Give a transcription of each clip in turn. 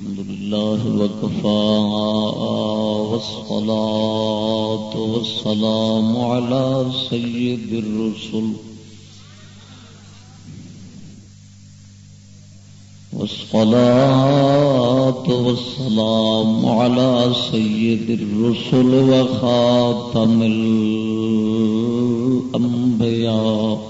الحمد لله وكفى والصلاة والسلام على سيد الرسل والصلاة والسلام على سيد الرسل وخاتم الأنبياء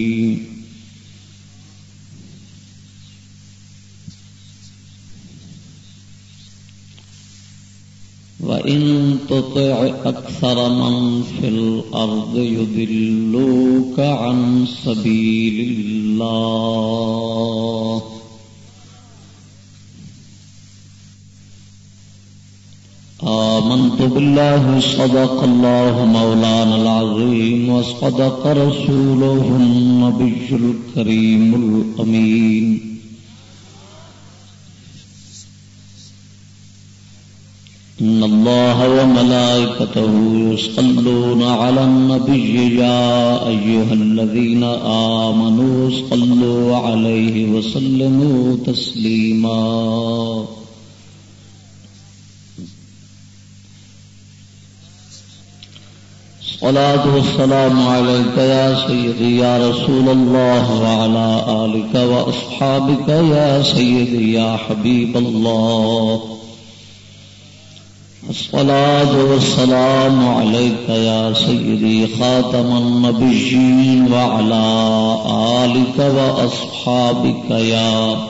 وإن تطع أكثر من في الأرض يذلوك عن سبيل الله آمنت بالله صدق الله مولانا العظيم وصدق رسوله النبي الكريم الأمين إن الله وملائكته يصلون على النبي يا أيها الذين آمنوا صلوا عليه وسلموا تسليما صلاة والسلام عليك يا سيدي يا رسول الله وعلى آلك وأصحابك يا سيدي يا حبيب الله الصلاة والسلام عليك يا سيدي خاتم النبيين وعلى آلك وأصحابك يا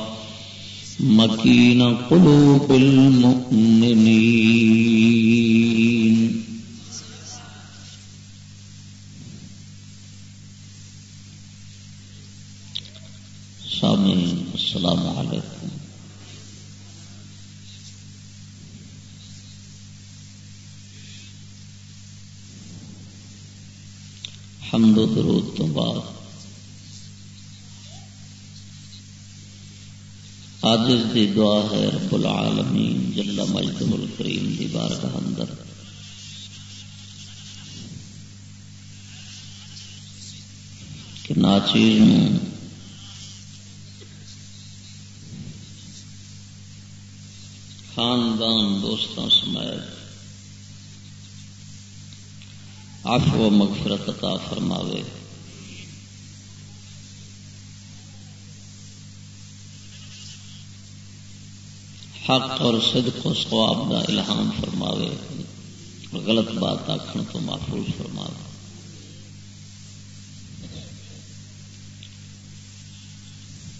مكين قلوب المؤمنين. سامين السلام عليكم حمد و درود تو بعد۔ آج دی دعا ہے رب العالمین، جل مجد الکریم دی بارگاہ اندر۔ کہ ناچیز میں خاندان دوستوں سمیت عفو و مغفرت عطا فرماوے۔ حق اور صدق و ثواب کا الہام فرماوے۔ غلط بات آخر تو محفوظ فرماوے۔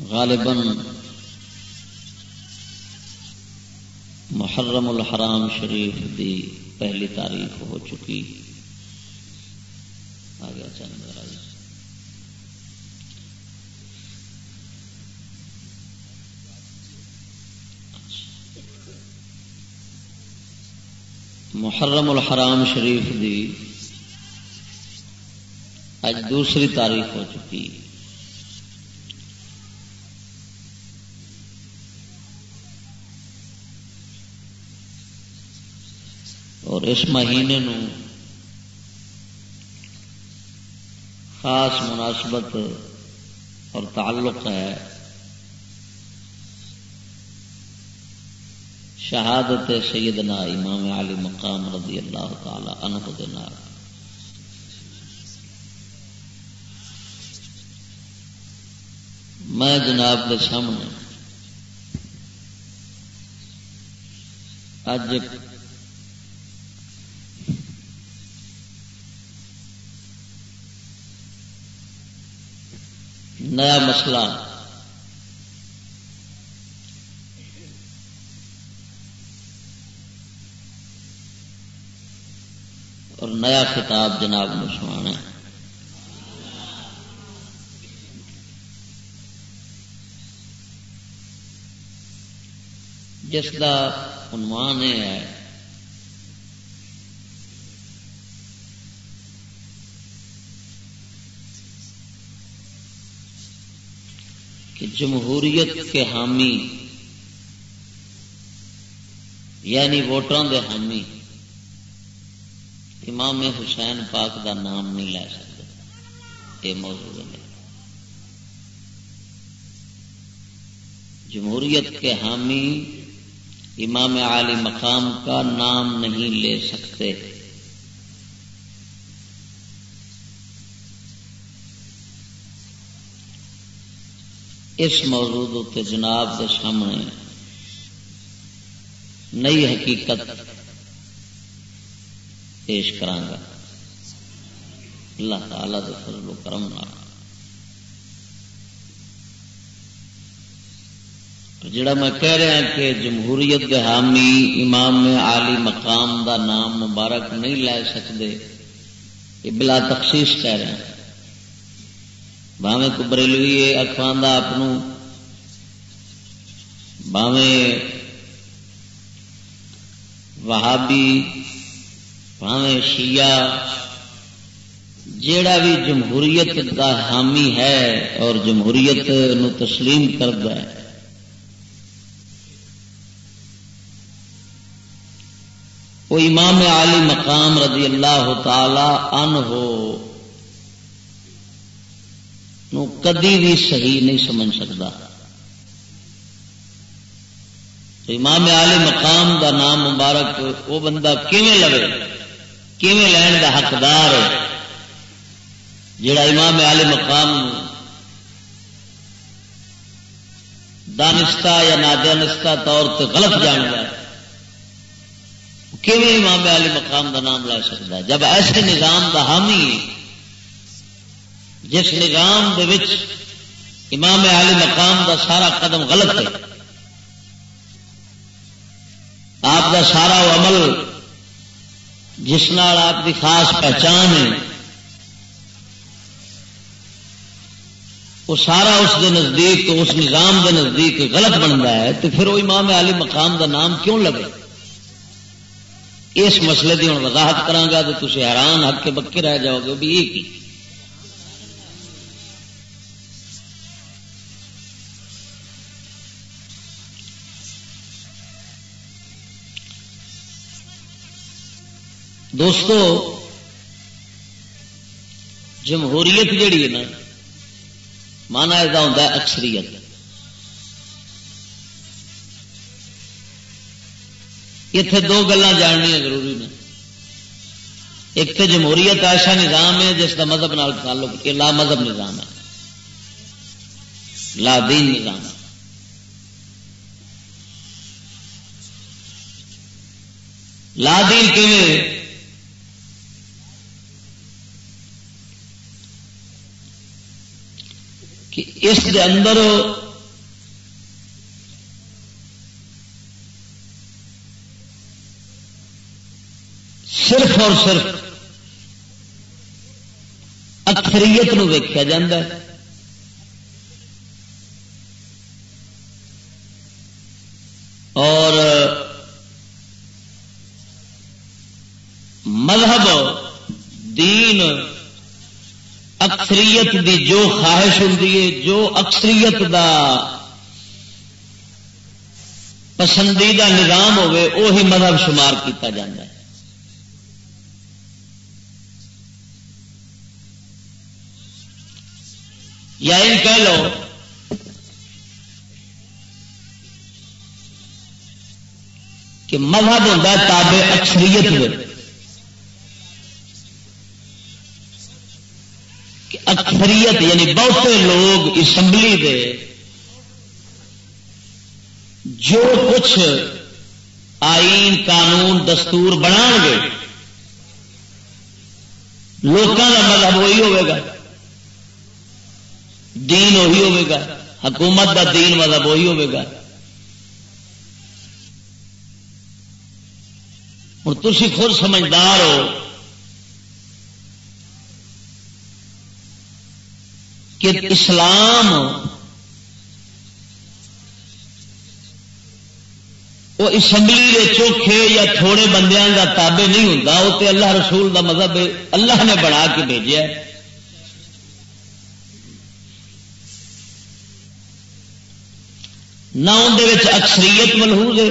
غالباً محرم الحرام شریف دی پہلی تاریخ ہو چکی۔ آ گیا چند محرم الحرام شریف دی اج دوسری تاریخ ہو چکی۔ اور اس مہینے نو خاص مناسبت اور تعلق ہے۔ شہادت سیدنا امام علی مقام رضی اللہ تعالی عنہ دینا۔ میں جناب کے سامنے اج نیا مسئلہ۔ اور نیا خطاب جناب نے سنا جس کا عنوان ہے کہ جمہوریت کے حامی یعنی ووٹروں کے حامی، امام حسین پاک دا نام نہیں لے سکتے۔ یہ موضوع ہے۔ جمہوریت کے حامی، امام عالی مقام کا نام نہیں لے سکتے۔ اس موضوع کے جناب کے سامنے نئی حقیقت پیش کرا اللہ تعالی کے فضل و کرم جڑا میں کہہ رہا کہ جمہوریت کے حامی امام عالی مقام دا نام مبارک نہیں لے سکتے یہ بلا تخصیص کہہ رہے ہیں باوے کو بریلوی اخوان آپ باوے وہابی باوے شیعہ، جیڑا بھی جمہوریت کا حامی ہے اور جمہوریت نو تسلیم کرتا ہے۔ وہ امام علی مقام رضی اللہ تعالی ان ہو کدی بھی صحیح نہیں سمجھ سکتا امام علی مقام دا نام مبارک، وہ بندہ کیویں لے کیویں لین دا حقدار ہے؟ جڑا امام علی مقام دانستہ یا نادانستہ طور پہ غلط جان ہے۔ کیون امام علی مقام کا نام لے سکتا ہے جب ایسے نظام کا حامی جس نظام دے وچ امام علی مقام کا سارا قدم غلط ہے۔ آپ کا سارا عمل جس نال آپ کی خاص پہچان ہے۔ وہ سارا اس کے نزدیک اس نظام کے نزدیک غلط بنتا ہے تو پھر وہ امام علی مقام کا نام کیوں لگے اس مسئلے کی ہوں وضاحت کرا تو تھی حیران ہک کے بکے رہ جاؤ گے بھی یہ کی۔ دوستو، جمہوریت جیڑی ہے نا مانا یہ ہوتا ہے اکثریت۔ اتے دو گلا جاننی ضروری نے۔ ایک تو جمہوریت ایسا نظام ہے، جس کا مذہب نال تعلق یہ لا مذہب نظام ہے۔ لا دین نظام ہے۔ لا دین کی اس کے اندر صرف اور صرف اکثریت ویکیا جا اور مذہب اکثریت دی جو خواہش ہوں جو اکثریت دا پسندیدہ نظام ہوے وہی مذہب شمار کیتا جاتا ہے۔ یا ان کہہ لو، کہ مذہب ہوتا ہے اکثریت میں اکثریت یعنی بہتے لوگ اسمبلی دے، جو کچھ آئین، قانون، دستور بنا گے لوگوں کا مذہب وہی ہوگا دین وہی ہوے گا۔ حکومت کا دین مطلب وہی ہوے گا۔ ہوں تھی خود سمجھدار ہو کہ اسلام وہ اسمبلی کے چوکھے یا تھوڑے بندیاں کا تابے نہیں ہوتا وہ تو اللہ رسول دا مذہب اللہ نے بنا کے بھیجا نہ اندر اکثریت ملحوظ ہے،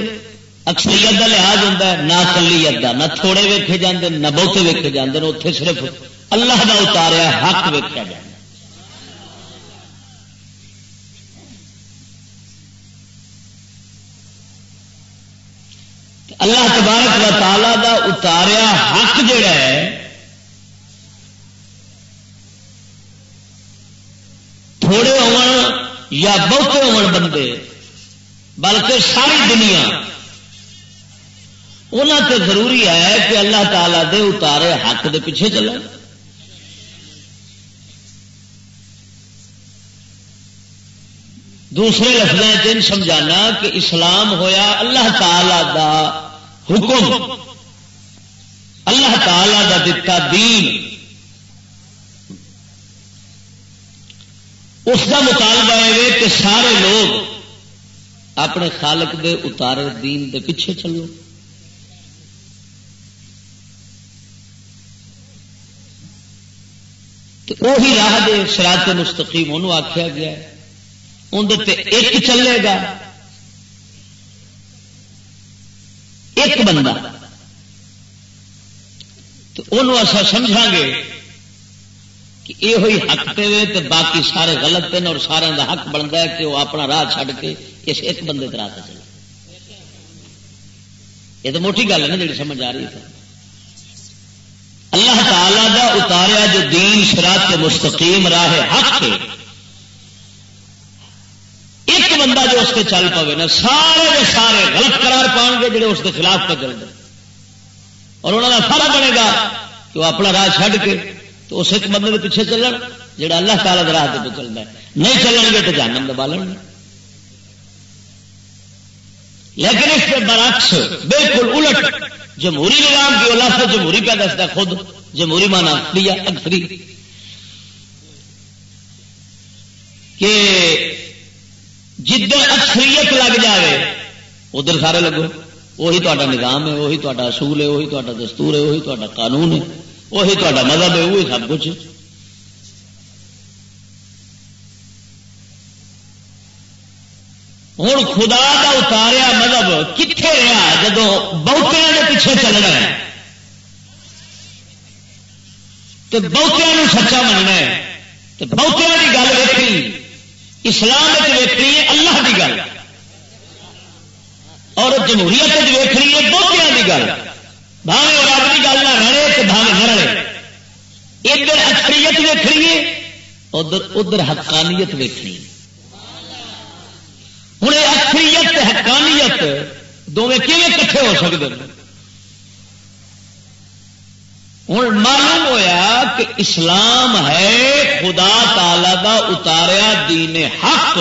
اکثریت کا لحاظ ہوتا ہے، نہ کلیت کا نہ تھوڑے ویکے جاتے نہ بہتے ویکے جاتے اتنے صرف اللہ کا اتاریا حق ویکیا جائے اللہ تبارک و تعالی دا اتاریا حق جڑا ہے، تھوڑے یا بہتے ہو بندے، بلکہ ساری دنیا۔ انہوں تے ضروری ہے کہ اللہ تعالی دے اتارے حق دے پیچھے چلے دوسرے لفظ سمجھانا کہ اسلام ہویا اللہ تعالی دا حکم۔ اللہ تعالی دا دتا دین۔ اس کا مطالبہ ہے کہ سارے لوگ اپنے خالق دے اتارے دین دے پیچھے چلو۔ وہی راہ دے سرات مستقیم انہوں آخیا گیا اندر ایک چلے گا۔ ایک بندہ۔ تو انہوں سمجھا گے کہ یہ ہوئی حق پہ تو باقی سارے غلط ہیں اور سارے کا حق بنتا ہے کہ وہ اپنا راہ چھڈ کے اس ایک بندے راہ چلے۔ یہ تو موٹی گل ہے نا جی سمجھ آ رہی ہے۔ اللہ تعالی دا اتاریا جو دین شرات مستقیم، راہ حق ہے بندہ جو اس کے چل پے نا، سارے کے سارے غلط قرار پاؤ گے جڑے اس کے خلاف پہ چل گئے اور انہوں کا سارا بنے گا کہ وہ اپنا راہ چھڈ کے تو اس ایک بندے کے پیچھے چلن، جڑا اللہ تعالیٰ کے راہ پہ چلتا ہے۔ نہیں چلن گے تو جانم دبا لیں گے۔ لیکن اس کے برعکس بالکل الٹ جمہوری نظام کی اللہ سے جمہوری پہ دستا خود جمہوری مانا لیا اکثری کہ جدھر اکثریت لگ جائے ادھر سارے لگو، وہی تا نظام ہے، وہی تا اصول ہے، وہی تا دستور ہے، وہی تا قانون ہے، وہی تا مذہب ہے، وہی سب کچھ ہوں خدا کا اتاریا مذہب کتنے رہا جب بہتوں کے پیچھے چلنا ہے۔ تو بہتوں سچا مننا ہے۔ تو بہتوں کی گل ویکھی۔ اسلام ویکنی ہے اللہ کی گل۔ اور جمہوریت ویکنی ہے بہتوں کی گل۔ بھاوے اور رب کی گل نہ رہے تو بھاوے نہ رہے ادھر اکثریت ویکنی ہے، ادھر ادھر حقانیت ویکنی ہوں اکثریت حقانیت دونوں کیون کٹھے ہو سکتے ہیں ہوں معلوم ہویا کہ اسلام ہے خدا تعالی دا اتاریا دین حق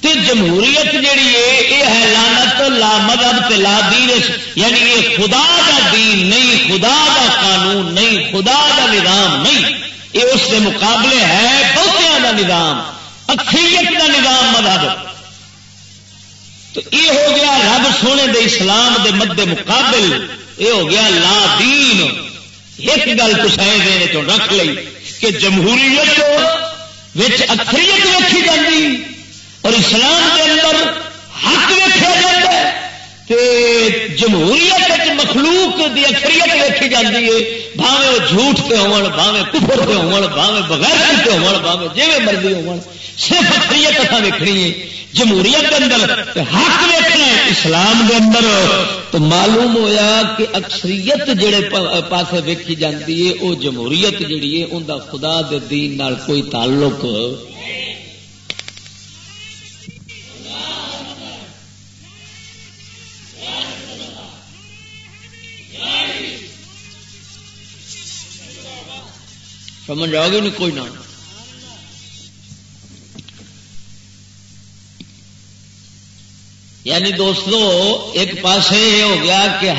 تے جمہوریت جیڑی ہے یہ ہے لانت لا مذہب تے لا دین یعنی یہ خدا دا دین نہیں، خدا دا قانون نہیں، خدا دا نظام نہیں۔ یہ اس کے مقابلے ہے بہتیا دا نظام، اکثریت دا نظام مذہب۔ تو یہ ہو گیا رب سونے دے اسلام دے مد مقابل، یہ ہو گیا لا دین۔ ایک گل دینے تو رکھ لی کہ جمہوریت اکثریت ویکھی جاتی اور اسلام کے اندر حق رکھا جاتا ہے جمہوریت مخلوق کی اکثریت ویکھی جاتی ہے۔ بھاوے وہ جھوٹ پہ ہوے کفر پہ ہوے بغیر پہ ہوے جی مرضی ہو صرف اکثریت اتنا ویکنی ہے۔ جمہوریت کے اندر حق ویکنا اسلام کے اندر۔ تو معلوم ہویا کہ اکثریت جڑے پاس ویکھی جاتی ہے وہ جمہوریت جڑی ہے ان کا خدا دے دین نال کوئی تعلق سمجھ آ گئی نہیں کوئی نہ یعنی دوستو، ایک پاس یہ ہو گیا کہ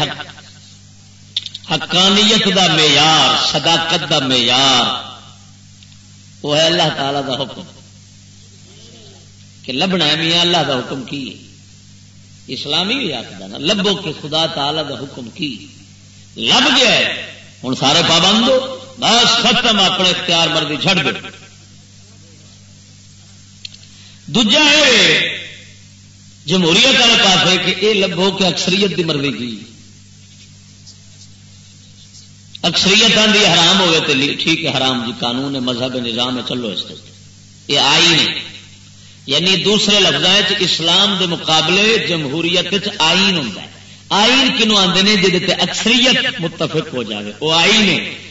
حقانیت دا معیار، صداقت دا معیار، وہ ہے اللہ تعالی دا حکم۔ کہ لبنا ہے میاں اللہ دا حکم کی؟ اسلامی بھی آخر نا، لبو کہ خدا تعالی دا حکم کی؟ لب گیا ہوں سارے پابند ہو۔ بس ختم اپنے اختیار مرضی چھڑ دو دوجا ہے، جمہوریت والے پاس ہے کہ یہ لبو کہ اکثریت کی مرضی کی۔ اکثریت آدھی حرام ہوئے تو ٹھیک ہے، حرام جی قانون ہے، مذہب نظام ہے، چلو اس یہ آئی نہیں۔ یعنی دوسرے لفظ اسلام دے مقابلے جمہوریت آئین ہوں آئین کنو آتے ہیں جہد اکثریت متفق ہو جائے وہ آئین ہے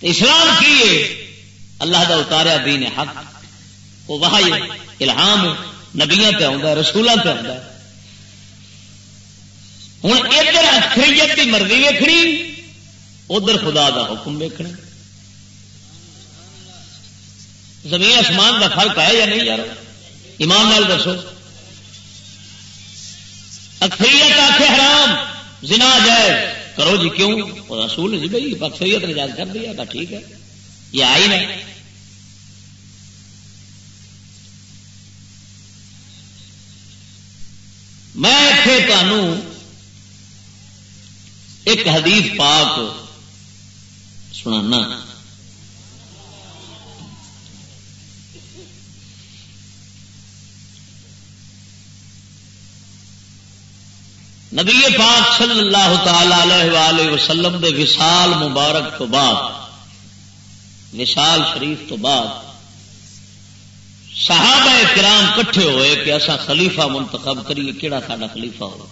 اسلام کی ہے اللہ دا اتاریا دین حق۔ وہ وہ الہام نبیا پہ آتا رسولوں پہ آتا ہوں ادھر اکثریت کی مرضی ویکنی ادھر خدا دا حکم ویکنا زمین آسمان کا فرق ہے یا نہیں یار؟ ایمان نال دسو۔ اکثریت آخ حرام، زنا جائے کرو جی کیوں؟ رسول جی بھائی اکثریت نے یاد کر دیا ٹھیک ہے۔ یہ آئی نہیں۔ میں اتنے تمہوں ایک حدیث پاک سنانا۔ نبی پاک صلی اللہ تعالی علیہ وسلم دے وسال مبارک تو بعد وسال شریف تو بعد، صحابہ کرام کٹھے ہوئے کہ ایسا خلیفہ منتخب کریے کہڑا سا خلیفہ ہو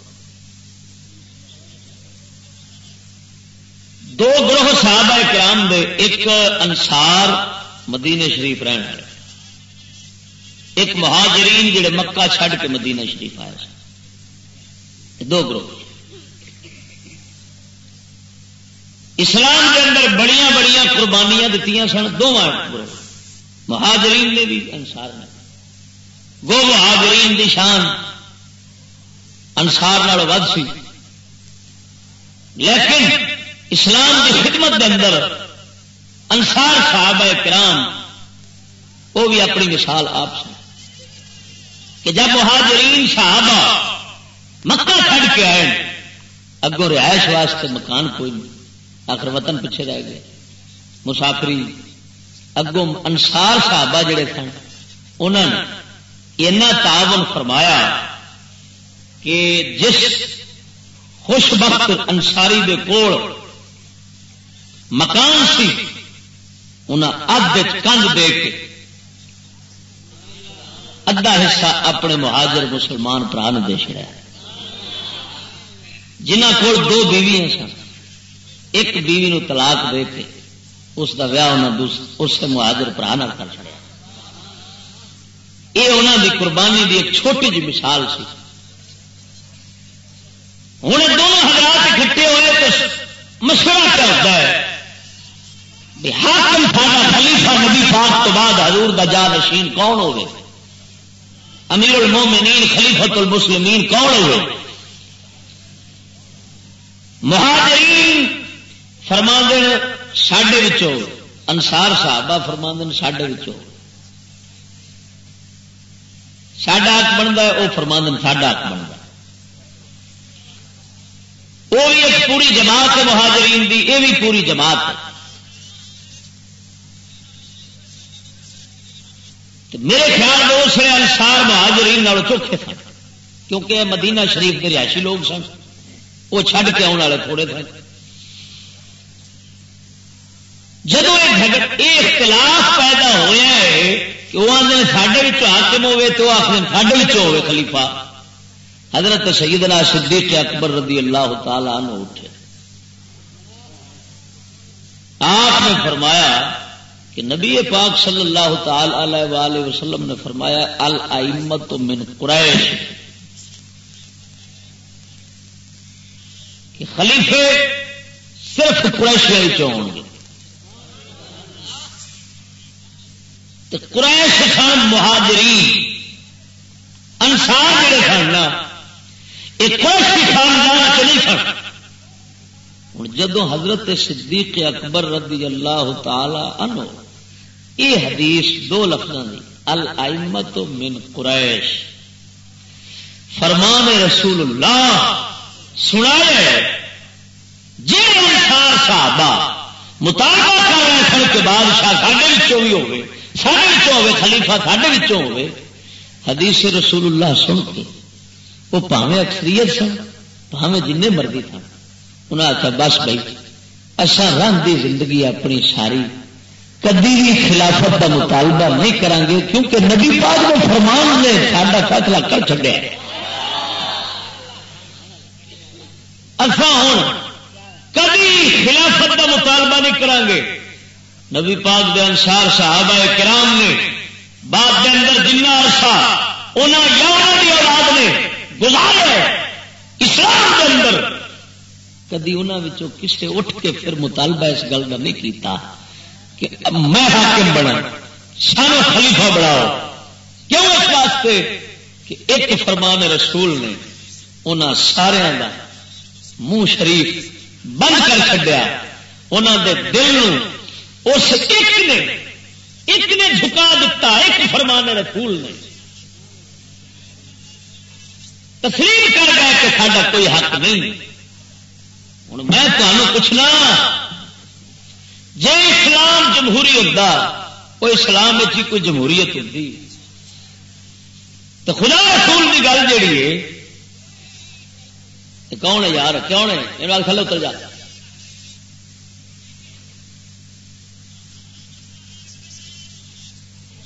دو گروہ صحابہ کرام دے، ایک انسار مدینے شریف رہن والے، ایک مہاجرین جڑے مکہ چھڈ کے مدینہ شریف آئے دو گروہ اسلام کے اندر بڑیاں بڑیاں قربانیاں دیتی سن دونوں گروہ مہاجرین نے بھی انسار نے۔ گو مہاجرین دی شان انسار ود سی۔ لیکن اسلام کی خدمت کے اندر انسار صاحب کرام، وہ بھی اپنی مثال آپ سے کہ جب مہاجرین صحابہ مکہ کھڑ کے آئے اگوں رہائش واسطے مکان کوئی نہیں۔ آخر وطن پیچھے رہ گئے۔ مسافری اگوں انسار صحابہ جڑے سن انہوں نے اینا تعاون فرمایا کہ جس خوش بخت انساری دے کول مکان سی انہیں ادھ کند دے کے ادھا حصہ اپنے مہاجر مسلمان برا نے دے چڑیا جنہ کو دو بیویاں سن، ایک بیوی نو طلاق دے کے اس کا ویاہ انہیں اس مہاجر برا کر چڑیا یہ انہوں دی قربانی دی ایک چھوٹی جی مثال سی۔ ہوں دونوں حضرات اکٹھے ہوئے تو مشورہ کرتا ہے حاکم سارا خلیفہ نبی پاک تو بعد حضور دا جا نشین کون ہوگی امیر المومنین خلیفت المسلمین کون ہوئے؟ مہاجرین فرما سڈے انسار صاحب فرما سڈے ساڈا حق بنتا ہے وہ فرما ساڈا حق بنتا وہ بھی ایک پوری جماعت ہے مہاجرین دی یہ بھی پوری جماعت ہے۔ میرے خیال میں اس نے انسار مہاجرین چوکھے سن، کیونکہ مدینہ شریف کے رہائشی لوگ سن۔ وہ چھڈ کے آنے والے تھوڑے تھے جب یہ اختلاف پیدا ہوا ہے کہ وہ آدھے ساڈے حاکم ہوے تو آخر ساڈے ہوے خلیفہ۔ حضرت سیدنا صدیق اکبر رضی اللہ تعالی عنہ اٹھے۔ آپ نے فرمایا کہ نبی پاک صلی اللہ تعالی وآلہ وسلم نے فرمایا المت من قریش۔ خلیفے صرف قریش چون گے۔ تو قریش خان مہاجری انسار جڑے سن نا، یہ قریشی خاندان چ نہیں سن۔ ہوں جدو حضرت صدیق اکبر رضی اللہ تعالی عنہ، یہ حدیث دو لفظوں کی المت من قریش۔ فرمان رسول اللہ، سنا جی انسان صحابہ مطالبہ کر رہے سن کے بادشاہ ساڈے بھی ہوگی سارے ہوے خلیفہ ساڈے ہوے حدیث رسول اللہ سن کے، وہ پاوے اکثریت سن پاوے جن مرضی تھا۔ انہیں آخیا بس بھائی اصا رنگ زندگی اپنی ساری کدی بھی خلافت کا مطالبہ نہیں کریں گے کیونکہ نبی پاک کے فرمان نے ساڈا فیصلہ کر چڑیا اصا ہوں کبھی خلافت کا مطالبہ نہیں کریں گے نبی پاک دے انسار صحابہ کرام نے، بعد کے اندر جنا عرصہ انہوں یار کی اولاد نے گزارا اسلام کے اندر۔ کدی انہوں کسی اٹھ کے پھر مطالبہ اس گل کا نہیں کیتا کہ اب میں حاکم بنا سانو خلیفہ بڑھاؤ کیوں اس واسطے کہ ایک فرمان رسول نے انہوں سارا منہ شریف بند کر چڈیا انہوں دے دل اس ایک نے ایک نے جھکا دیتا ایک فرمان رسول نے۔ تسلیم کر گیا کہ ساڈا کوئی حق نہیں۔ ہوں میں تمہیں پوچھنا جی اسلام جمہوری ہوتا وہ اسلام کوئی جمہوریت ہوتی۔ تو خدا رسول کی گل جیڑی ہے کون ہے یار؟ کیوں ہے؟ یہ تھلے اتر جاتا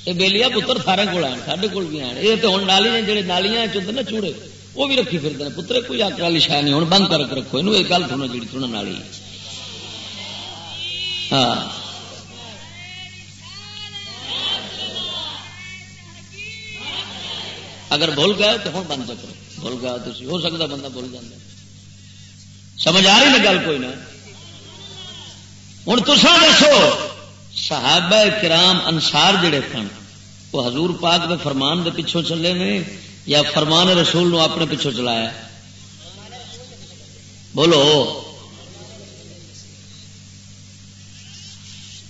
یہ بےلیا پتر سارے کول آئے سارے کول بھی یہ تو ہوں نالی نے جڑے نالیاں چند نا چوڑے، وہ بھی رکھی پھرتے ہیں پتر کوئی آکر والی شاید نہیں ہوں بند کر کے رکھو۔ یہ گل سنو جی سننے والی۔ ہاں۔ اگر بھول گیا تو ہوں بند کرو بھول گیا تو ہو سکتا بندہ بھول جاتا سمجھ آ رہی نا گل کوئی نہ ہوں تصا دسو، صحابہ کرام انسار جڑے سن، وہ حضور پاک کے فرمان دے پیچھوں چلے نے یا فرمان رسول نو اپنے پیچھوں چلایا؟ بولو۔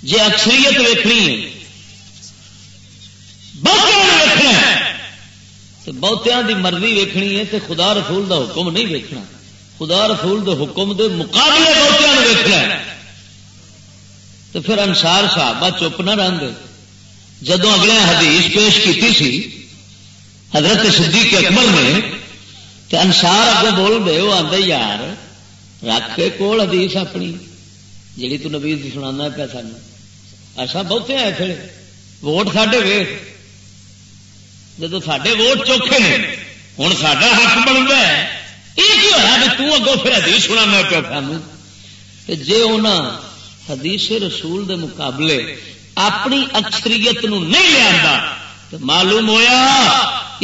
جی اکثریت ویکنی ویکنا تو بہتیا کی مرضی ویکنی ہے تو خدا رسول دا حکم نہیں ویکنا خدا رسول دے حکم دے مقابلے بہتیا ویکنا تو پھر انسار صحابہ چپ نہ رہتے جدو اگلے حدیث پیش کی سی، حضرت صدیق اکبر نے تو انسار اگوں بول دے وہ آدھے یار، رکھ کول حدیث اپنی، جیڑی تو نبی سنا پیا سان ایسا بہتے ہیں پھر۔ ووٹ ساڈے وے۔ جب سڈے ووٹ چوکھے نے ہوں سا حق بن گیا یہ کی ہوا بھی پھر حدیث سنا پیا سانو جی انہیں حدیث رسول دے مقابلے اپنی اکثریت نو نہیں لیا تو معلوم ہویا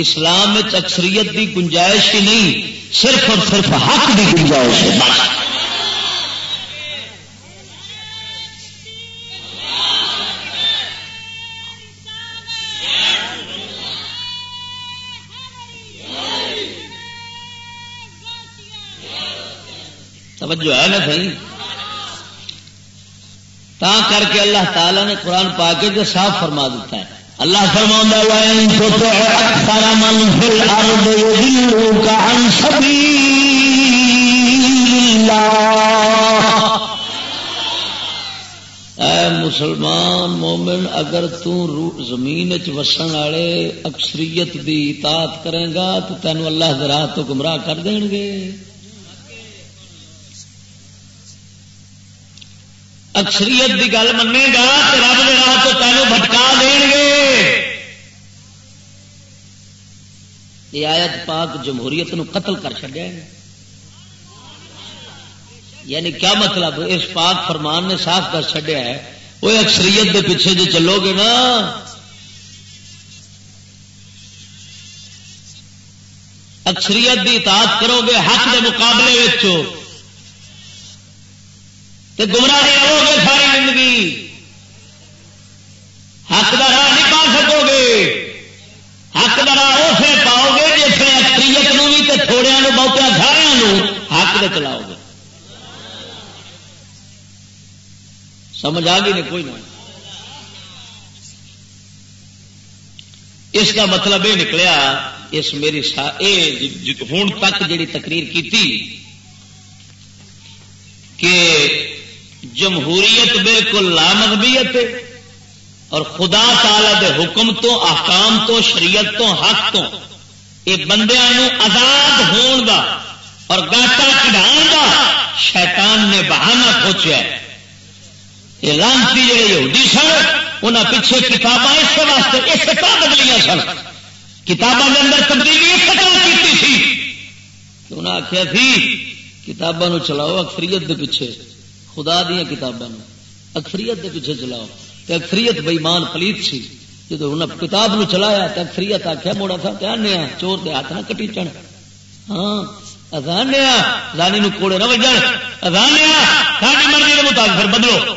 اسلام اکثریت دی گنجائش ہی نہیں، صرف اور صرف حق دی گنجائش ہے۔ توجہ ہے نا صحیح؟ تا کر کے اللہ تعالی نے قرآن پا کے صاف فرما دیتا ہے۔ اللہ فرما اے مسلمان مومن، اگر زمین وسن والے اکثریت دی اطاعت کرے گا، تو تینوں اللہ دراہ تو گمراہ کر دیں گے۔ اکثریت کی گل منے گا تو رب کے راہ تو تینوں بھٹکا دیں گے یہ آیت پاک جمہوریت نو قتل کر چڑیا یعنی کیا مطلب؟ اس پاک فرمان نے صاف کر چڑیا ہے۔ وہ اکثریت کے پیچھے جو چلو گے نا۔ اکثریت کی اطاعت کرو گے حق کے مقابلے تو گمراہی رہو گے ساری زندگی حق کا راہ نہیں پا سکو گے۔ حق کا راہ اسے پاؤ گے جس نے اکثریت نو بھی تو تھوڑے بہتیا سارا حق دے چلاؤ گے۔ سمجھ آ گئی نہیں کوئی نہ؟ اس کا مطلب یہ نکلیا، اس میری جی، جی، ہوں تک جڑی تقریر کی کہ جمہوریت بالکل لامغبیت اور خدا تعالی دے حکم تو، احکام تو، شریعت تو، حق تو یہ بندیا آزاد ہون دا اور گاٹا کھڑان دا شیطان نے بہانا سوچا یہ لانتی جڑے یہودی سن انہیں پیچھے کتاباں اس واسطے، اس طرح بدلیاں سن۔ کتابوں کے اندر تبدیلی اس طرح کی تھی۔ انہیں آخیا تھی کتابوں چلاؤ اکثریت کے پیچھے۔ خدا دیا کتابوں اکثریت کے پیچھے چلاؤ۔ اکثریت بئیمان پلیت سی۔ جب انہیں کتاب نو چلایا تو اکثریت آخیا موڑا تھا آنے چور دے ہاتھ نہ کٹی چن ہاں ازانے لانی نو کوڑے نہ بجن ازانے ساری مرضی کے مطابق پھر بدلو۔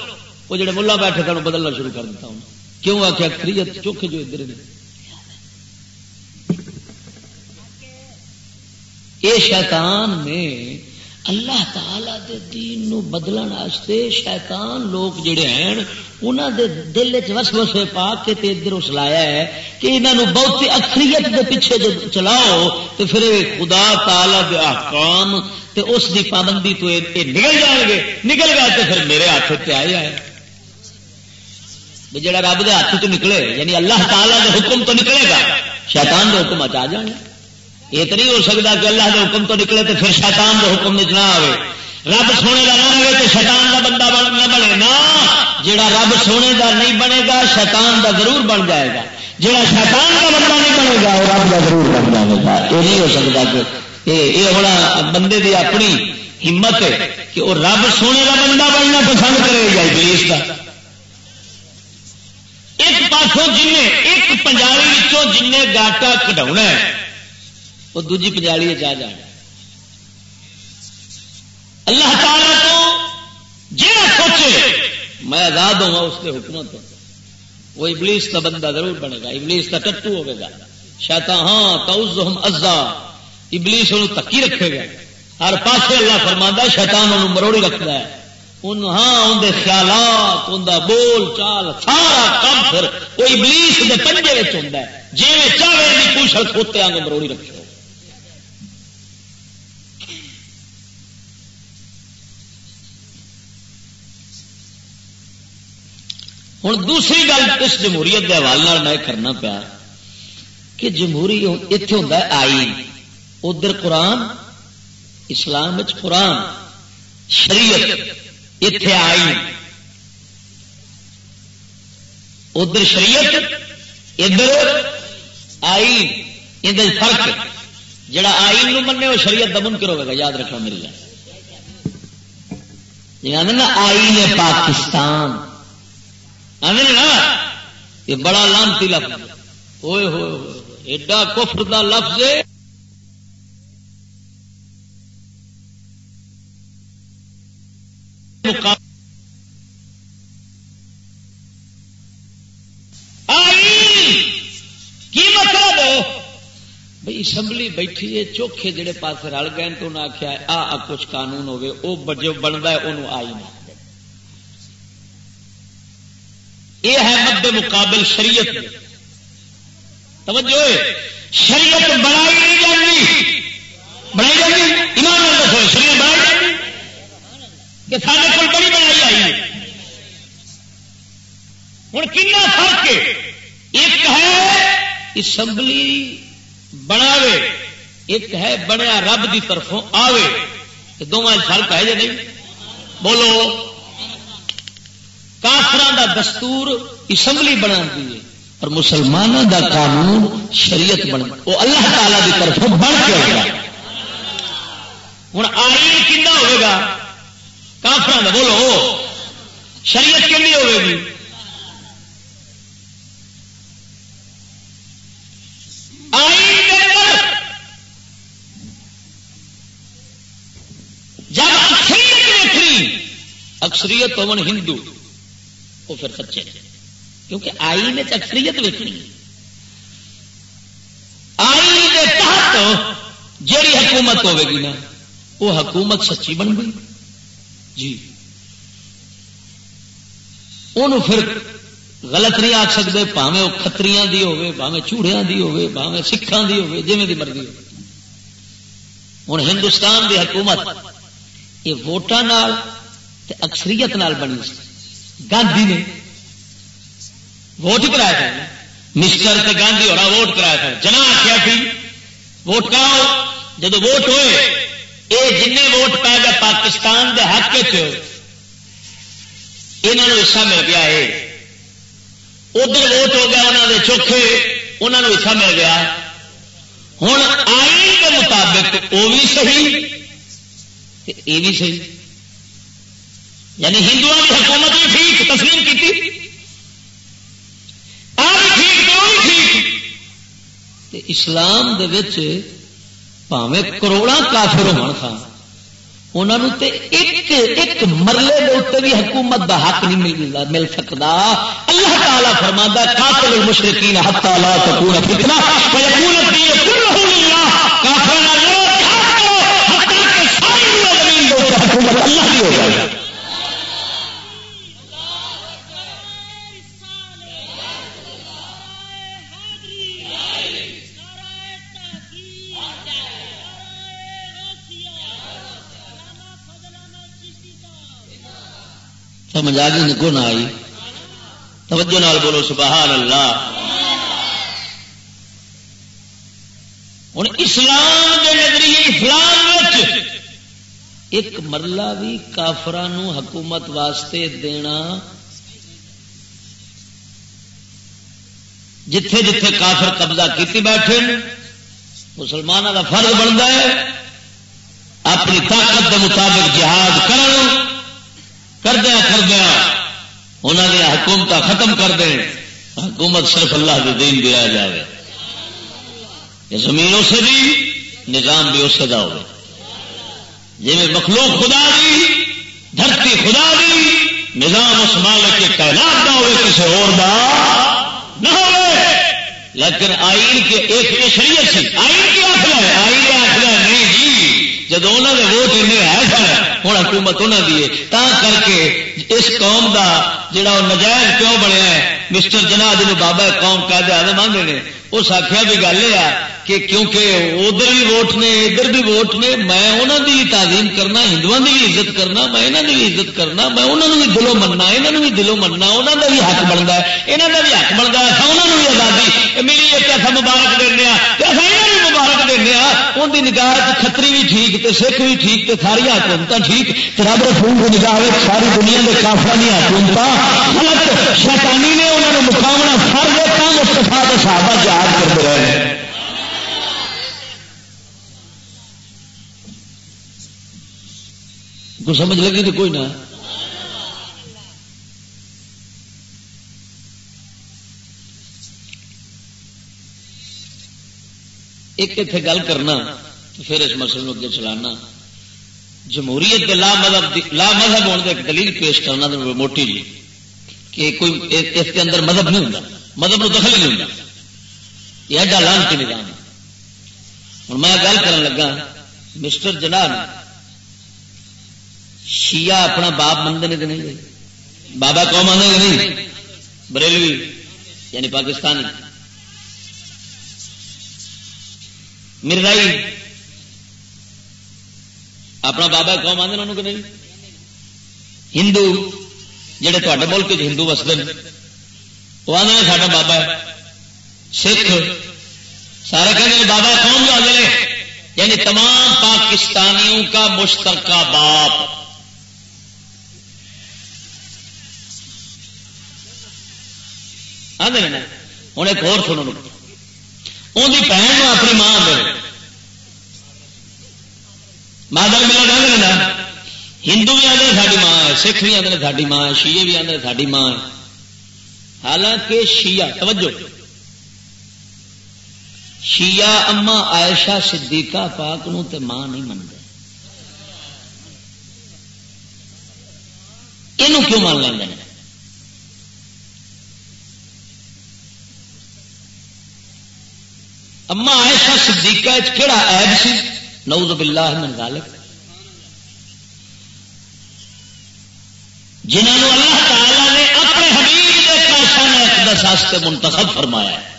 وہ جڑے ملا بیٹھے تھے بدلنا شروع کر دیتا ہوں۔ کیوں آخیا اکثریت چوکھے جو ادھر نے۔ یہ شیطان نے اللہ تعالی دے دین نو بدلن واسطے شیطان لوگ جڑے ہیں، انہاں دے دل وچ وسوسے پا کے تے ادھر اسلایا ہے کہ انہاں نو بہت اکثریت دے پیچھے جو چلاؤ تے پھر خدا تعالی دے احکام تے اس دی پابندی تو اے نکل جان گے۔ نکل گئے تے پھر میرے ہاتھ تے آئے آئے۔ جڑا رب دے ہاتھ تو نکلے یعنی اللہ تعالی دے حکم تو نکلے گا، شیطان دے حکم آ جانے یہ تو نہیں ہو سکتا کہ اللہ کے حکم تو نکلے تو پھر شیطان کے حکم نہ آئے رب سونے کا نہ رہے تو شیطان کا بندہ نہ بنے نا۔ جڑا رب سونے کا نہیں بنے گا، شیطان کا ضرور بن جائے گا۔ جڑا شیطان کا بندہ نہیں بنے گا، وہ رب کا ضرور بن جائے گا۔ یہ نہیں ہو سکتا کہ یہ ہونا بندے کی اپنی ہمت ہے کہ وہ رب سونے کا بندہ بننا پسند کرے گا ابلیس کا ایک پاسوں جن ایک پنجابی جن گاٹا کٹا ہے۔ وہ دوجی پنجالی جا جان اللہ تعالی تو جہاں سوچے، میں آزاد ہوا اس کے حکمت وہ ابلیس کا بندہ ضرور بنے گا، ابلیس کا ٹٹو ہوگا شاید ہاں تو ازا ابلیس انہوں تکی رکھے گا ہر پاسے اللہ فرما شیطان انہوں مروڑی رکھتا ہے۔ ان ہاں اندر خیالات اندر بول چال، سارا کام پھر وہ ابلیس کے پنجے ہوتا ہے۔ جی چاہے پوچھل کھوتے آگے مروڑی رکھے۔ ہوں دوسری گل اس جمہوریت کے حوالے میں کرنا پیا کہ جمہوری اتنے ہوں آئی ادھر قرآن، اسلام قرآن، شریعت اتے آئی ادھر شریعت، ادھر آئی ادھر فرق، جڑا آئی نو منے وہ شریعت دمن کرو گا۔ یاد رکھنا میری یعنی گل نا آئی نے یہ بڑا لانتی لفظ ہوئے ہوئے ایڈا کفر دا لفظ کی مطلب بھائی اسمبلی بیٹھی ہے، چوکھے جڑے پاس رل گئے تو انہیں آخیا آ کچھ قانون ہوگی وہ جو بنتا ہے انہوں آئی نہیں یہ ہے مد مقابل شریعت۔ توجہ شریعت بنائی نہیں جانی بنائی جانی ایمان دسو، شریعت بنائی جانی کہ سارے کو بڑی بنائی آئی ہے۔ ہوں کنا فرق ایک ہے اسمبلی بناوے، ایک ہے بنیا رب کی طرفوں آوے۔ دونوں فرق ہے یا نہیں؟ بولو۔ کافر دا دستور اسمبلی بنا دی اور مسلمانوں دا قانون شریعت بن وہ اللہ تعالی کی طرف بن کے ہوگا۔ ہوں آئین کھا ہوگا؟ کافر کا بولو۔ شریعت کنی ہوے گی؟ جب اکثریت دیکھنی اکثریت ہندو۔ وہ پھر سچے کیونکہ آئی نے اکثریت ویکنی آئی کے تحت جیڑی حکومت ہوے گی نا، وہ حکومت سچی بن گئی۔ جی۔ پھر غلط نہیں آ سکتے پاوے وہ کتری کی ہوے چوڑیا کی ہوے سکھان کی ہوے جی مرضی ہو ہوں ہندوستان کی حکومت، یہ ووٹان اکثریت نال بنی۔ گاندھی نے ووٹ کرایا تھا۔ مسٹر سے گاندھی اور ووٹ کرایا تھا۔ جنا آخیا تھی ووٹ کراؤ۔ جب ووٹ ہوئے یہ جن ووٹ پائے گا پاکستان کے حق یہ حصہ مل گیا ہے ادھر ووٹ ہو گیا انہوں نے چوکھے انہوں نے حصہ مل گیا۔ ہوں آئین کے مطابق وہ بھی صحیح یہ بھی صحیح۔ یعنی ہندو کی حکومت بھی ٹھیک، تسلیم کی اسلام پاوے کروڑا کافر ہو انہوں تے ایک ایک مرلے دے اتنے بھی حکومت دا حق نہیں مل مل سکتا اللہ تعالیٰ فرما کافل مشرقین ہتا لا تکون فتنہ۔ ويكون الدين كله لله۔ کافر اللہ کی ہو جائے۔ سمجھ نکو نہ آئی۔ توجہ نال بولو، سبحان اللہ۔ ہوں اسلام کے نظریے اسلام ایک مرلہ بھی کافران حکومت واسطے دینا جتھے جتھے کافر قبضہ کیتی بیٹھے مسلمانوں کا فرض بنتا ہے، اپنی طاقت کے مطابق جہاد کرن کردیا کردیا انہوں نے حکومت ختم کر دیں حکومت صرف اللہ کے دین دیا جائے یہ زمین اسے بھی نظام بھی اسے دا ہو جی مخلوق خدا دی، دھرتی خدا دی، نظام اس مالک کے کائنات کا ہوئے کسی اور دا نہ ہو لیکن آئین کے ایک شریعت سی۔ آئین کی آخر ہے، آئین آخر نہیں جی۔ جب انہوں نے ووٹ ان ہے سر ہوں حکومت انہوں کی تا کر کے اس قوم دا جڑا وہ نجائز کیوں بنیا ہے مسٹر جناح جنوب بابا قوم قید آدم آدھے نے اس آخیا بھی گل یہ کہ کیونکہ ادھر بھی ووٹ نے، ادھر بھی ووٹ نے، میں انہوں کی تعظیم کرنا ہندو کی بھی عزت کرنا، میں یہاں کی بھی عزت کرنا، میں انہوں بھی دلوں مننا یہاں بھی دلوں مننا انہوں کا بھی حق بنتا ہے یہاں کا بھی حق بنتا ہے انہوں نے بھی آزادی۔ میری ایک ایسا مبارک دینا بھی مبارک دینا ان کی نگاہ کتری بھی ٹھیک تے سکھ بھی ٹھیک تے ساری حکومت ٹھیک رب رسول کی نگاہ ساری دنیا کے کافر دیا حکومت شیطانی نے انہوں نے مقابلہ سر دیتا مستفا کے صحابہ یاد کرتے رہے ہیں۔ کو سمجھ لگی تو کوئی نہ۔ ایک اتنے گل کرنا پھر اس مسئلے کو اگے چلانا۔ جمہوریت کے لا مذہب لا مذہب ہونے ایک دلیل پیش کرنا موٹی جی کہ کوئی اس کے اندر مذہب نہیں ہوتا مذہب کو دخل ہی نہیں ہوتا یہ ایڈا لان کی نظام ہوں میں گل کر لگا، مسٹر جناب شیعہ اپنا باپ منگتے کہ نہیں بابا قوم آدھے کہ نہیں۔ بریلوی یعنی پاکستانی۔ مرزائی اپنا بابا قوم آدھے انہوں کہ نہیں۔ ہندو جہے تے ملک ہندو وستے ہیں وہ آدھے ساڈا بابا ہے۔ سکھ۔ سارے کہیں بابا قوم جو آدھے یعنی تمام پاکستانیوں کا مشترکہ باپ۔ آدھے ہوں ایک اور سنو۔ ان کی بہن اپنی ماں دے۔ مادر ملا آدھے نا ہندو بھی آدھے ساری ماں ہے، سکھ بھی آدھے ساری ماں ہے شیے بھی آدھے ساری ماں ہے۔ حالانکہ شیعہ، توجہ۔ شیعہ اما عائشہ صدیقہ پاک نو تے ماں نہیں منگے۔ یہ کیوں مان لیں اما ایسا صدیقہ کہڑا عیب سی؟ نعوذ باللہ من ذالک۔ جنہوں اللہ تعالی نے اپنے حبیب کے پیسہ مقدس واسطے منتخب فرمایا ہے۔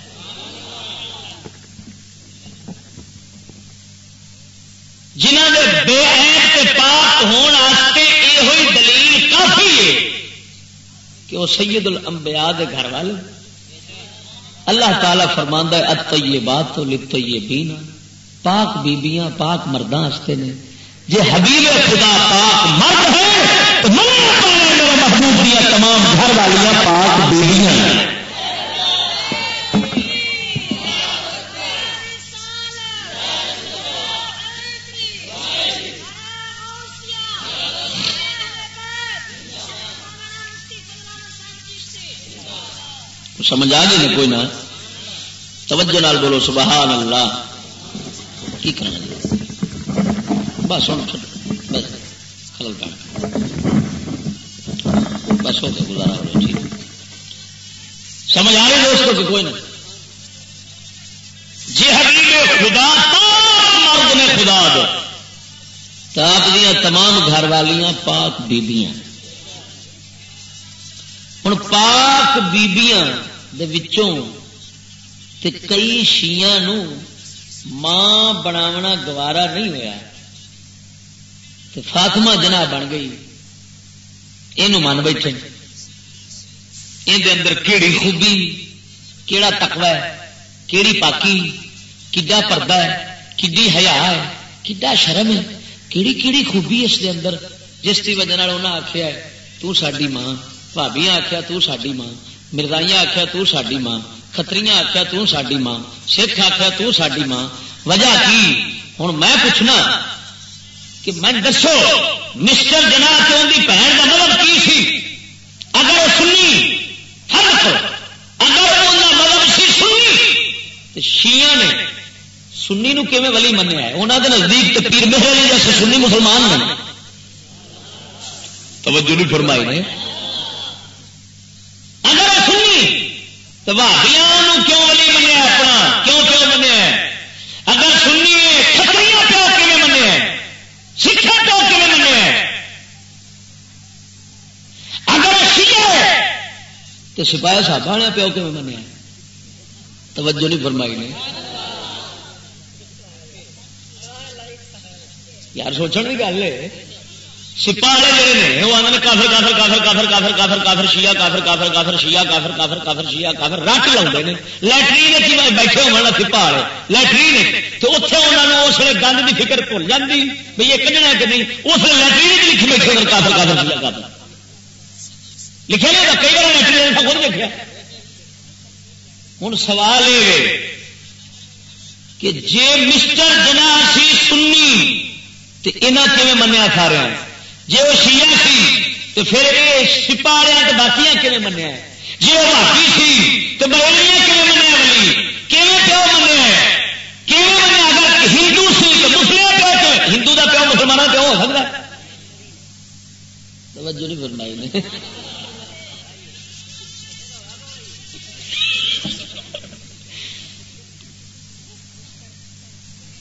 جنہ کے بے عیب کے پاک ہونے یہ دلیل کافی ہے کہ وہ سید الانبیاء دے گھر والے۔ اللہ تعالی فرماندہ ہے، الطیبات تو للطیبین۔ پاک بیبیاں، پاک مرداں ہستے نے۔ جی حبیب خدا پاک مرد ہے تو میرے محبوب دیا تمام گھر والیاں پاک بیبیاں سمجھ آ گئی کوئی نہ؟ توجہ نال بولو، سبحان اللہ۔ کی کرنا جی؟ بس ہوں، بس خلل پہ بس ہو گیا گزارا ہو ٹھیک سمجھ آ رہی دوستوں کہ کوئی نہ جی حقیقت خدا مرد نے خدا دو تو آپ دیا تمام گھر والیاں پاک بیبیاں۔ ہوں پاک بیبیاں دے وچوں تے کئی شیاں نو ماں بناونا گوارا نہیں ہوا تو فاطمہ جنا بن گئی۔ یہ من بیٹھے۔ یہ اندر کیڑی خوبی، کیڑا تکوا ہے، کیڑی پاکی کڈا پردہ ہے کڈی حیا ہے کڈا شرم ہے۔ کیڑی کیڑی خوبی اس دے اندر۔ جس کی وجہ انہیں آخیا ہے، تو ساری ماں، بھابیاں آخیا تو ساری ماں مردائیاں آخیا تو ساری ماں کتری آخیا تو ساری ماں، سکھ آخیا تو ساری ماں۔ وجہ کی؟ ہوں میں پوچھنا کہ میں دسو مسٹر جنا کے ان کی بہن کا مطلب کی سی؟ اگر وہ سنی حرف اگر وہ مطلب سی سنی، تو شیعہ نے سنی نو کیون ولی منیا ہے؟ انہوں کے نزدیک تو پیر مہر جیسے سنی مسلمان نے۔ توجہ نہیں فرمائی نے۔ اگر سنی، تو بھابیاں کیوں ولی منیا اپنا کیوں کیوں منیا اگر سنیے کتری پیو کیون منیا سکھا پیو کیون منیا اگر سیے تو سپاہی صاحب نے پیو کیون منیا توجہ نہیں فرمائی نے یار سوچنے کی گل ہے سپا والے جڑے نے وہ آدھے کافر کافر کافر کافر کافر کافر کافر شیا کافر کافر کافر شیا کافر کافر کافر شیا کافر رٹ لاؤ لٹرین بیٹھے ہونا سپا والے لٹرین تو اتنے انہوں نے اس لیے گند کی فکر بھول جاتی بھائی یہ کھنا کہ نہیں اس لیے لٹرین لکھ بیٹھے کافر کافر شیا کافر لکھے نہیں کئی بار لٹرین خود دیکھا۔ ہوں سوال یہ کہ جی مسٹر جنا سی سنی تو یہاں کیون منیا سارے جی وہ شیعہ سی تو پھر یہ سپا والے تو باقی کھے منیا جی وہ باقی سی تو بریلیاں کھے منیا بلی کیون پیو منیا کیون منیا اگر ہندو سی تو مسلم پیو تو ہندو کا پیو مسلمان پیو ہو سکتا توجہ نہیں فرمائی نے۔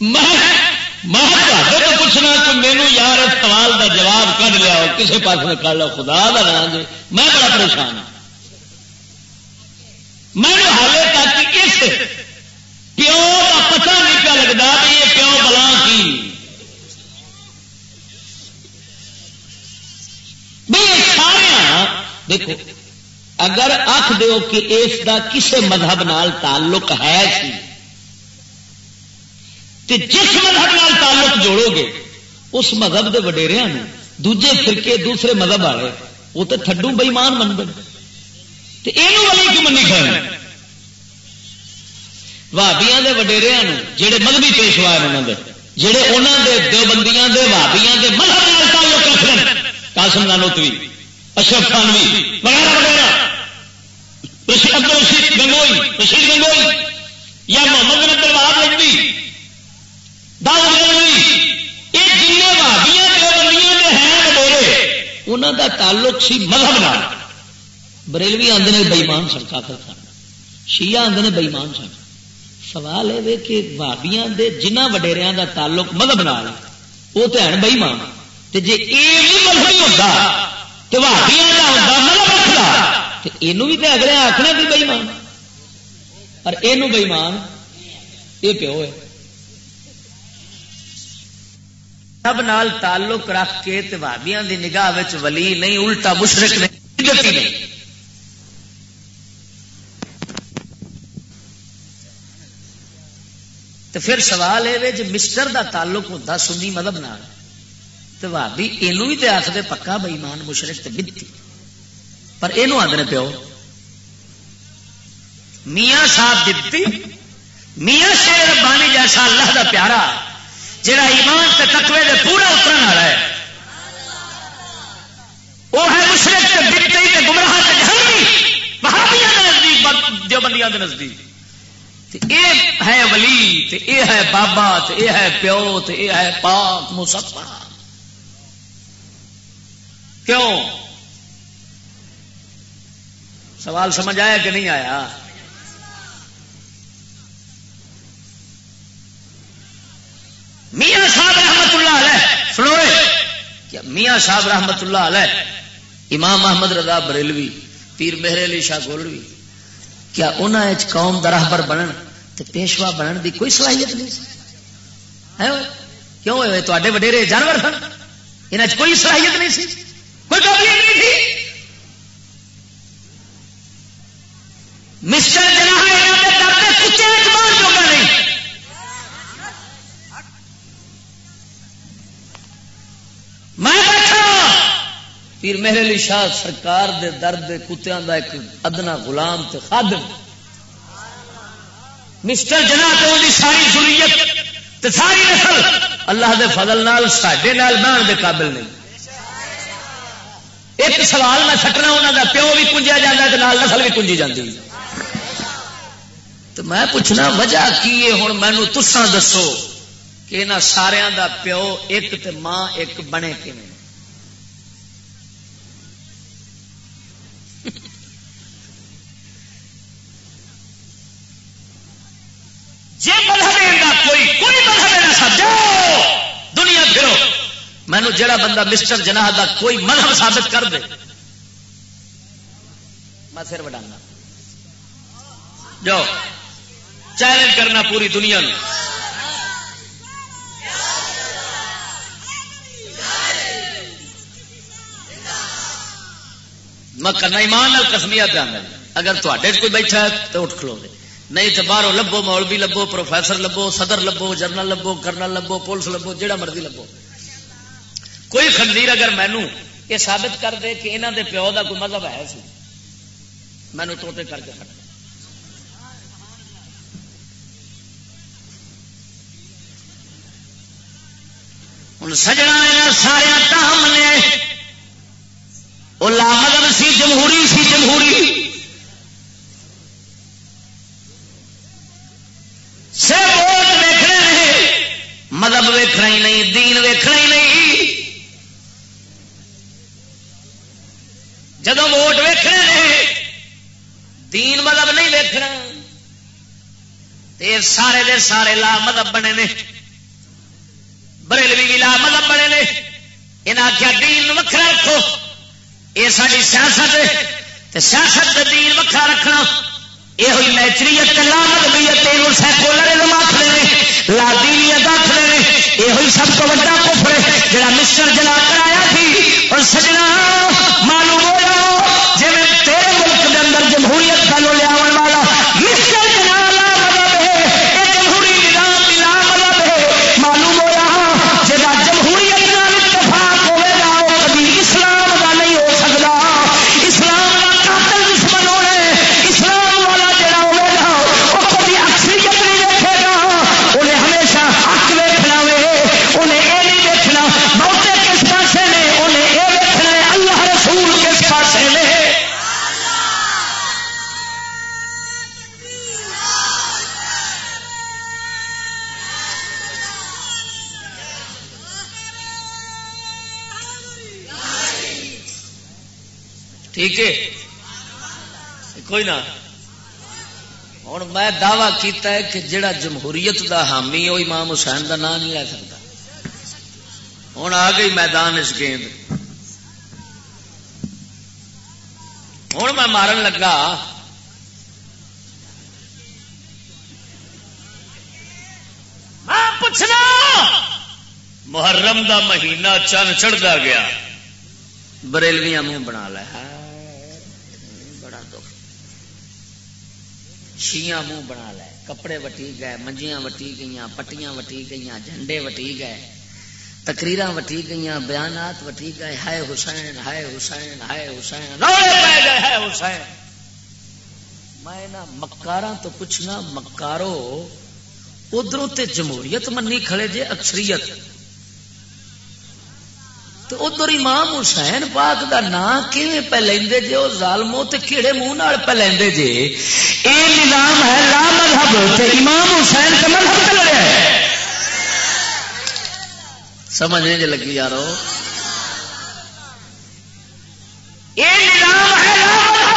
میں تو پوچھنا کہ مینو یار اس سوال کا جواب کھ لیا کسی پاس کر لو خدا کا نام جی میں بڑا پریشان ہوں میں حالے تک اس پیو کا پتہ نہیں پیا لگتا کہ یہ پیو بلا کی۔ سارے ہاں، دیکھو، اگر آخ دو کہ اس کا کسی مذہب نال تعلق ہے سی تے جس مذہب نال تعلق جوڑو گے، اس مذہب کے وڈیریا نے دوجے فرقے دوسرے مذہب والے، وہ تو تھڈو بئیمان من گئے یہ والی کی منی کھانا بھابیا کے وڈیریا جہے مذہبی پیشوا انہوں نے جہے انہوں کے دوبندیاں دے بھابیا کے مذہب نال تعلق رکھ لیں کاسم نانوتوی اشرف خانوی وغیرہ وغیرہ۔ عبد رشید گنگوئی رشید گنگوئی، یا محمد نبر بہاد لگتی یہ جن بھابیاں بندیاں ہیں وڈیرے انہوں کا تعلق سی مذہب نال۔ بریلوی آدھے نے بئیمان سن، کافر سن۔ شیعہ آدھے نے بئیمان سن۔ سوال یہ کہ بھابیاں دے جنہ وڈیریاں دا تعلق مذہب نال وہ تو ہے بئیمان تے جے یہ بھی مذہبی ہوتا تو بھابیاں کا ہوتا، مذہب رکھتا یہ بھی تو اگلے آخنا کہ بئیمان اور یہ بئیمان یہ پیو ہے سب نال تعلق رکھ کے بھابیاں دی نگاہ وچ ولی نہیں، الٹا مشرق نہیں تو پھر سوال یہ جی مسٹر دا تعلق ہوتا سنی مذہب نال تو بھابی یہ بھی تو آخر پکا بئیمان مشرق تو بنتی پر یہ آدھے پیو۔ میاں صاحب دتی میاں شیر ربانی جیسا اللہ دا پیارا۔ جڑا ایمان تے تقوی دے پورا اترن والا ہے۔ وہ ہے مشرق تے بنتی تے گمراہ تے جہنمی۔ وہابیاں دے نزدیک دیوبندیاں دے نزدیک۔ اے ہے ولی، تے اے ہے بابا، تے اے ہے پیو، تے اے ہے پاک مصفا کیوں؟ سوال سمجھ آیا کہ نہیں آیا میاں صاحب رحمت اللہ علیہ سنو کیا؟ میاں صاحب رحمت اللہ علیہ، امام محمد رضا بریلوی، پیر مہر علی شاہ گولوی، کیا انہیں قوم درہبر بنن؟ تے پیشوا بنن دی کوئی صلاحیت نہیں ہے کیوں ہوئے تے وڈیرے جانور سن۔ یہاں کوئی صلاحیت نہیں سی۔ کوئی قابلیت نہیں تھی۔ مسٹر جناح کچھ اعتبار چوکا نہیں میں بیٹھا پیر مہر علی شاہ سرکار دے درد کتوں دا ایک ادنا غلام تے خادم۔ مسٹر جنا تو ساری ضروریت تے ساری نسل اللہ دے فضل نال، ساڈے نال بہن دے قابل نہیں۔ ایک سوال میں سٹنا انہوں دا پیو بھی کنجیا جاتا ہے نال نسل بھی کنجی جاتی تو میں پوچھنا، وجہ کی ہے؟ ہوں مینو تسان دسو کہ یہاں سارا دا پیو ایک تے ماں ایک بنے کیون جی مذہب کوئی کوئی مذہب سمجھو دنیا پھرو مینو جڑا بندہ مسٹر جناح دا کوئی مذہب ثابت کر دے۔ میں پھر وڈانا جو چیلنج کرنا پوری دنیا میں میں کرنا ایمان کسمیا پہ اگر تے کوئی بیٹھا ہے تو اٹھ کھلو دے۔ نہیں تو باہروں لبو، مولوی لبو، پروفیسر لبو، صدر لبو، جنرل لبو، کرنل لبو، پولیس لبو جہاں مرضی لبو۔ کوئی خنزیر اگر مینو یہ ثابت کر دے کہ انہوں دے پیو کا کوئی مذہب ہے سی مینو ٹوٹے کر کے کھڑا ہوں سجنا سارا کام نے۔ وہ مذہب سی، جمہوری سی، جمہوری۔ جب ووٹ ویخنے دین مذہب نہیں ویخنا سارے دے سارے لا مذہب بنے نے۔ بریلوی بھی لا مذہب بنے نے۔ انہیں آخیا دین وکرا رکھو۔ یہ ساری سیاست ہے۔ تے سیاست کا دین وکھرا رکھنا۔ یہ ہوئی نیچریت لا مدبیت سیکولرزم آخر نے۔ لا دینیت آخر نے۔ یہ ہوئی سب کو بڑا کفر ہے۔ جڑا مسٹر جلا کرایا تھی اور سجنا معلوم ہوا جی میں ہوں میں دعوی کیتا ہے کہ جڑا جمہوریت دا حامی وہ امام حسین دا نام نہیں لے سکتا۔ ہوں آ گئی میدان اس گیند۔ ہوں میں مارن لگا۔ پوچھنا، محرم دا مہینہ چند چڑھتا گیا۔ بریلویاں منہ بنا لیا بڑا دکھ شیاں منہ بنا لے، کپڑے وٹی گئے، منجیاں وٹی گئی پٹیاں وٹی گئی جھنڈے وٹی گئے تقریر وٹی گئی بیانات وٹی گئے، ہائے حسین ہائے حسین ہائے حسین ہائے حسین۔ میں مکارا تو پوچھنا، مکارو ادھر جمہوریت منی کھڑے جے، اکثریت۔ تو ادھر امام حسین پاک دا نام کیویں پہ لیندے جے؟ او ظالمو تے کیڑے منہ نال پہ لیندے جے؟ اے نظام ہے لا مذہب تے امام حسین تے مذہب تے لڑیا ہے سمجھ نہیں جی لگی یارو اے نظام ہے لا مذہب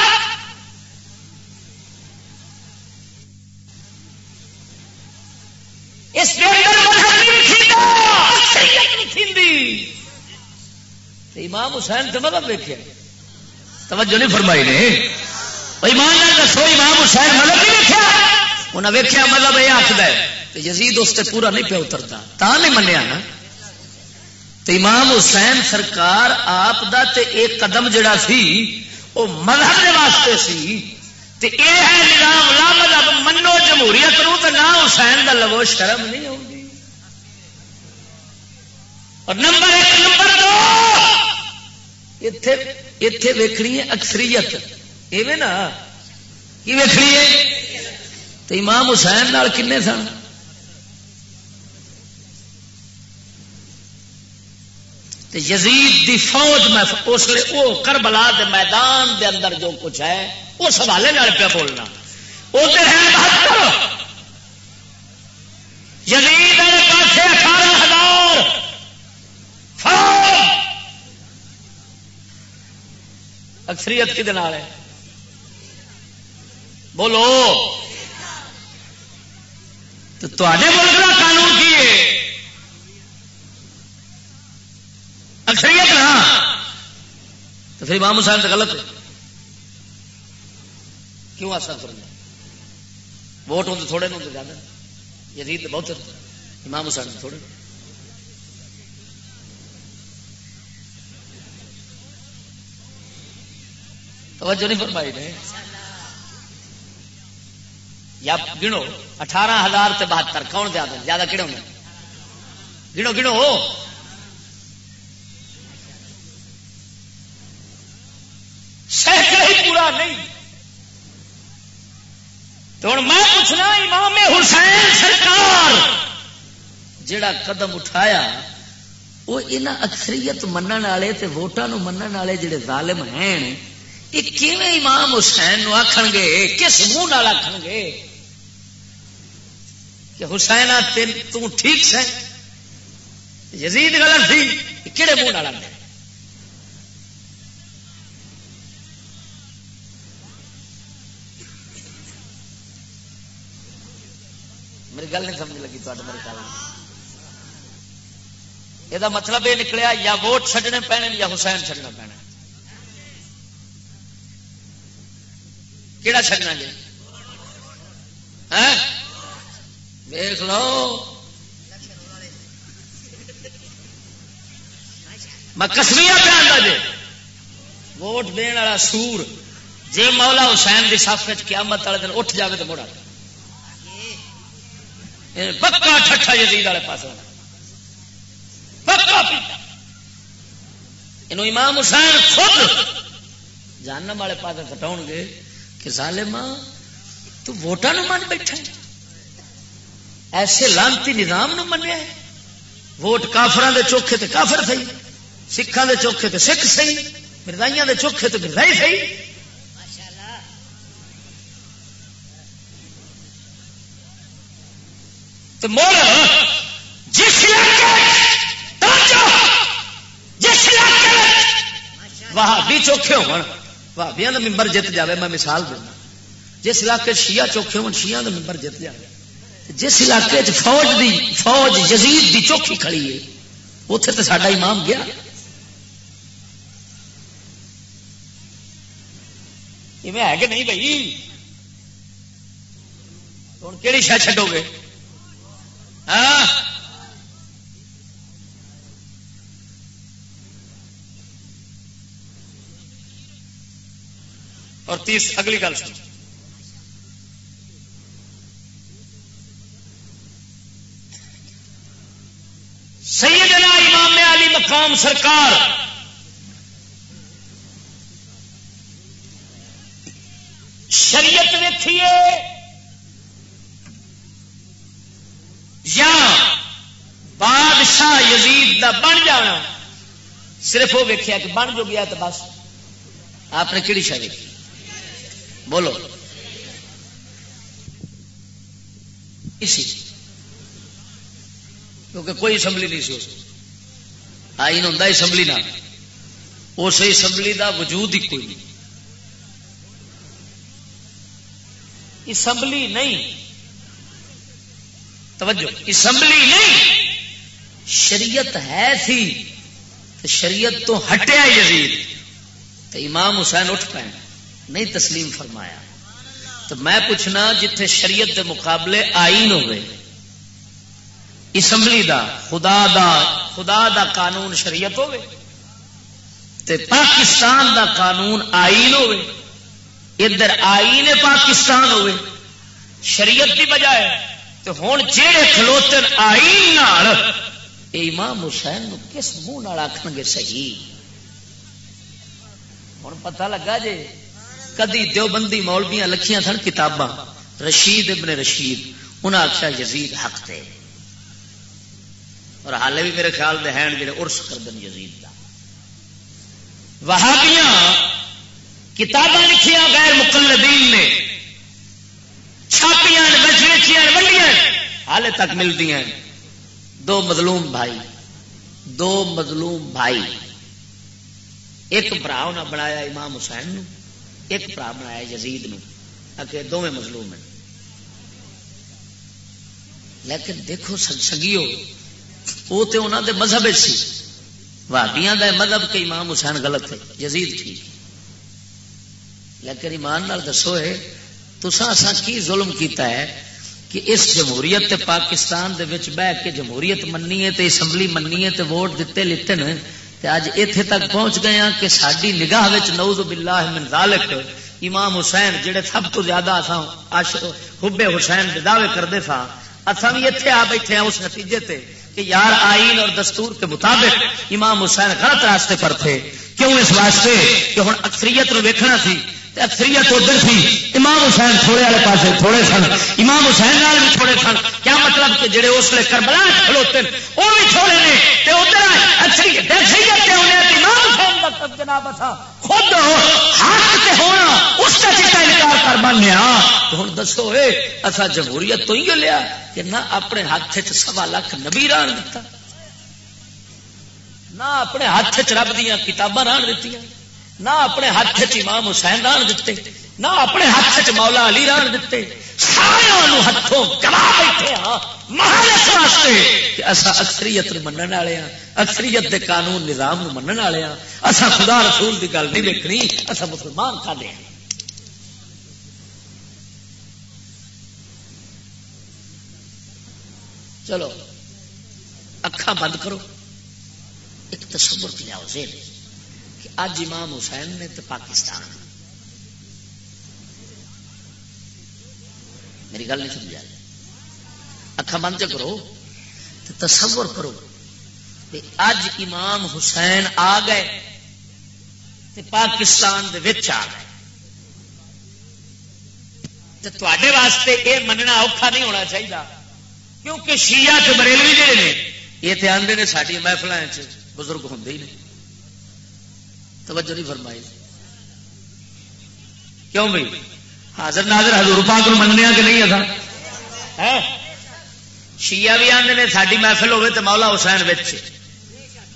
اس کے اندر مذہب نہیں تھیندا اکثریت نہیں تھیندی امام حسین تو مطلب دیکھے توجہ نہیں فرمائی نے۔ ایمان دسو، امام حسین مطلب نہیں دیکھا انہیں ویکیا مطلب یہ آخر ہے یزید اس سے پورا نہیں پیا اترتا تا نہیں منیا نا۔ تو امام حسین سرکار آپ دا تے ایک قدم جڑا سی وہ مذہب کے واسطے سی۔ تے اے ہے نظام، لا مذہب، منو جمہوریت نو تو نہ حسین دا لو، شرم نہیں ہوگی اور نمبر ایک، نمبر دو اتے ویکھنی ہے اکثریت ایویں نا کی ویکھنی ہے تو امام حسین نال کنے سن یزید دی فوج میں اس لیے وہ کربلا دے میدان دے اندر جو کچھ ہے اس حوالے پہ بولنا وہ ہے یزید پاس اٹھارہ ہزار فوج اکثریت کھے بولو۔ تو تے ملک کا قانون کی ہے؟ اکثریت نا تو پھر امام حسین تو غلط ہے۔ کیوں اثر کر ووٹ ہوں تو تھوڑے نو تو زیادہ۔ یزید بہت امام حسین تھوڑے۔ توجہ نہیں فرمائی نے۔ یا گنو، اٹھارہ ہزار سے بہتر، کون زیادہ زیادہ کہڑے ہوں گنو گنو ہی پورا نہیں۔ تو ہوں میں پوچھنا، امام حسین سرکار جڑا قدم اٹھایا، وہ یہاں اکثریت منن والے ووٹان منن والے جڑے ظالم ہیں یہ امام حسین آخ گے؟ کس منہ آخ گے؟ کہ حسین ٹھیک سے یزید غلط تھی کہڑے منہ آ میری گل نہیں سمجھ لگی تو میرے خیال یہ مطلب یہ نکلیا، یا ووٹ چڈنے پینے یا حسین چڈنا پینا کہڑا چڈنا جی؟ ہاں؟ دیکھ لو میں کسمیا پہ جی۔ ووٹ دن والا سور۔ جی مولا حسین کی سف قیامت والے دن اٹھ جائے تو مڑا۔ پکا ٹھٹا جدید والے پاس پکا پیتا امام حسین خود جاننے والے پاس کٹاؤ گے۔ کہ ظالما تو ووٹان من بیٹھا ہے۔ ایسے لانتی نظام نو منیا ہے۔ ووٹ کافران دے چوکھے تے کافر سی سکھان دے چوکھے تے سکھ سی مردائیاں دے چوکھے تے مردائی سی تو مول جس علاقے جس وہاں بھی چوکھے ہو بھابیا کا ممبر جیت جائے میں مثال دینا جس علاقے شیعہ چوکھے ہو شیعہ کا ممبر جیت جائے جس علاقے فوج دی فوج یزید دی چوکھی کھڑی ہے اتنے تو ساڈا امام گیا ہے کہ نہیں بھائی ہوں کہڑی شہ چڈو گے ہاں اور تیس، اگلی گل سن سیدنا امام علی مقام سرکار۔ شریعت ویکھیے۔ یا بادشاہ یزید دا بن جانا۔ صرف وہ ویکیا کہ بن جو گیا تو بس۔ آپ نے کہڑی شاید بولو۔ اسی۔ کیونکہ کوئی اسمبلی نہیں سی آئین ہوں اسمبلی نہ اس اسمبلی دا وجود ہی کوئی نہیں۔ اسمبلی نہیں۔ توجہ۔ اسمبلی نہیں۔ شریعت ہے تھی تو شریعت تو ہٹیا یزید۔ تو امام حسین اٹھ پائے نہیں تسلیم فرمایا۔ تو میں پوچھنا جتھے شریعت دے مقابلے آئین ہوئے، اسمبلی دا، خدا دا خدا دا قانون شریعت ہوے تے پاکستان دا قانون آئین ہوے ادھر آئین پاکستان ہوے شریعت کی بجائے تو ہوں جہے کھلوتر آئین امام حسین نو کس منہ آخن گے صحیح؟ ہوں پتہ لگا جے کدی دیوبندی مولبیاں لکھیاں سن کتاباں؟ رشید ابن رشید انہیں آخیا یزید حق تے اور حالے بھی میرے خیال دے ہیں جڑے ارس کر دن یزید دا۔ وہابیاں کتابیں لکھیاں غیر مقلدین نے۔ چھاپیاں ویچیاں ونڈیاں حالے تک ملتی ہیں۔ دو مظلوم بھائی، دو مظلوم بھائی۔ ایک برا انہیں بنایا امام حسین نو۔ ایک برا بنایا یزید نو۔ اکے دونوں مظلوم ہیں۔ لیکن دیکھو سنگیو وہ تو انہوں دے مذہب سی۔ وادیاں دا مذہب کہ امام حسین غلط ہے، یزید ٹھیک لیکن ایمان نال دسو ہے تسا اسا کی ظلم کیتا ہے کہ اس جمہوریت تے پاکستان دے وچ بہ کے جمہوریت مننی ہے تے اسمبلی مننی ہے تے ووٹ دتے لیتے ہیں تے اج ایتھے تک پہنچ گئے ہیں کہ ساری نگاہ وچ نعوذ باللہ من ذالک امام حسین جڑے سب تو زیادہ اساں حب حسین دے دعوے کردے سا اساں بھی ایتھے آ بیٹھے ہیں اس نتیجے تے کہ یار آئین اور دستور کے مطابق امام حسین غلط راستے پر تھے۔ کیوں اس واسطے کہ ہوں اکثریت نو ویکھنا سی؟ اکثریت ادھر سی، امام حسین تھوڑے والے پاس تھوڑے سن۔ امام حسین نال بھی تھوڑے سن۔ کیا مطلب کہ جڑے اس لیے کربلا کھلوتے وہ بھی تھوڑے نے۔ تے ادھر اکثریت اکثریت تے انہیں امام حسین کا جناب تھا خود حق تے ہونا، اس کا چیتا انکار کر بننے تو ہوں دسو، اے اصا جمہوریت تو ہی لیا کہ نہ اپنے ہاتھ چ سوا لاکھ نبی ران دیتا نہ اپنے ہاتھ چ رب دیا کتاباں ران دیتی نہ اپنے ہاتھ امام حسین ران دیتے نہ اپنے ہاتھ مولا علی ران دیتے سارے ہاتھوں گوا بیٹھے ہاں مہارت واسطے کہ اصا اکثریت منن والے ہاں اکثریت دے قانون نظام منن والے ہاں۔ اصا خدا رسول دی گل نہیں دیکھنی اصا مسلمان کھا دے چلو اکھا بند کرو۔ ایک تصور لیاؤ زیر کہ اج امام حسین نے تو پاکستان۔ میری گل نہیں سمجھا اکھا بند کرو تو تصور کرو اج امام حسین آ گئے تے پاکستان دے وچ آ گئے۔ تے واسطے یہ مننا اوکھا نہیں ہونا چاہیے کیونکہ شیعہ تے بریلوی جڑے نے یہ تے آندے نے ساری محفل بزرگ ہوں ہی نہیں توجہ نہیں فرمائی۔ کیوں بھائی؟ حاضر ناظر حضور پاک کو مننے کہ نہیں اصا شیعہ بھی آدھے نے ساری محفل ہوے تو مولا حسین بچ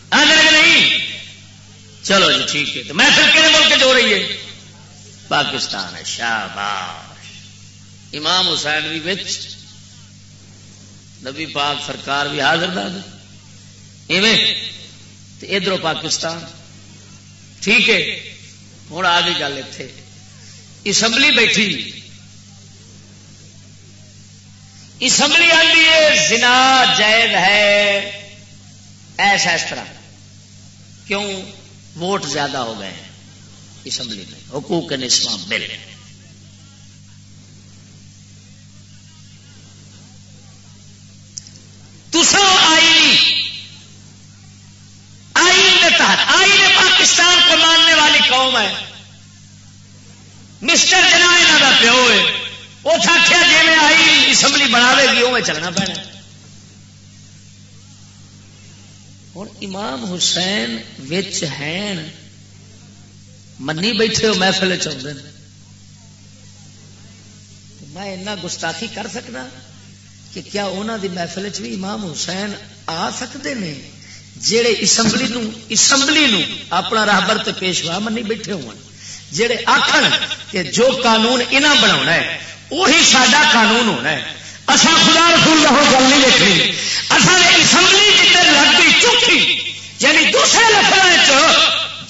آدھے کہ نہیں؟ چلو جی ٹھیک ہے۔ تو محفل کہنے ملک جو رہی ہے؟ پاکستان ہے شاباش۔ امام حسین بھی بچ نبی پاک سرکار بھی حاضر ناظر۔ ادھر پاکستان۔ ٹھیک ہے۔ ہوں آ گئی گل اتنے اسمبلی بیٹھی۔ اسمبلی آئی ہے، زنا جائز ہے۔ ایسا اس طرح۔ کیوں؟ ووٹ زیادہ ہو گئے ہیں۔ اسمبلی میں۔ حقوق نسواں بل تسا آئی آئین کے تحت آئین پاکستان کو ماننے والی قوم ہے مسٹر جنا یہاں کا پیو ہے. وہ آخیا جی میں آئی اسمبلی بنا دے گی وہ چلنا پینا. ہوں امام حسین وچ ہیں. منی بیٹھے ہو محفل چاہتے ہیں میں اتنا گستاخی کر سکنا کہ کیا انہوں دی محفل چ بھی امام حسین آ سکتے ہیں جہے اسمبلی نو اسمبلی نو اپنا راہبر تے پیشوا منی بیٹھے ہو جڑے آخر کہ جو قانون انہیں بنا ہے وہی سڈا قانون ہونا ہے۔ اصا خدا رسول کا گل نہیں دیکھنی۔ اصل اسمبلی جتنے لگ گئی چوکی یعنی دوسرے لفظ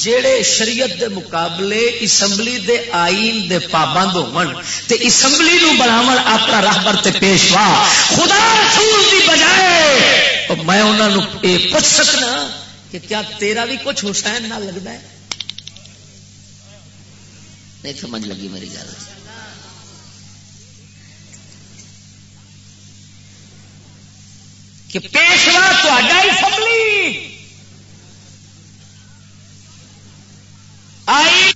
جڑے شریعت دے مقابلے، اسمبلی دے آئین دے پابند ہون تے اسمبلی نو بناون اپنا راہبر تے پیشوا، خدا رسول دی بجائے میں انہاں نو اے پوچھ سکنا کہ کیا تیرا بھی کچھ حسین نہ لگتا ہے؟ نہیں سمجھ لگی میری گل۔ کہ پیشوا تا اسمبلی آئی۔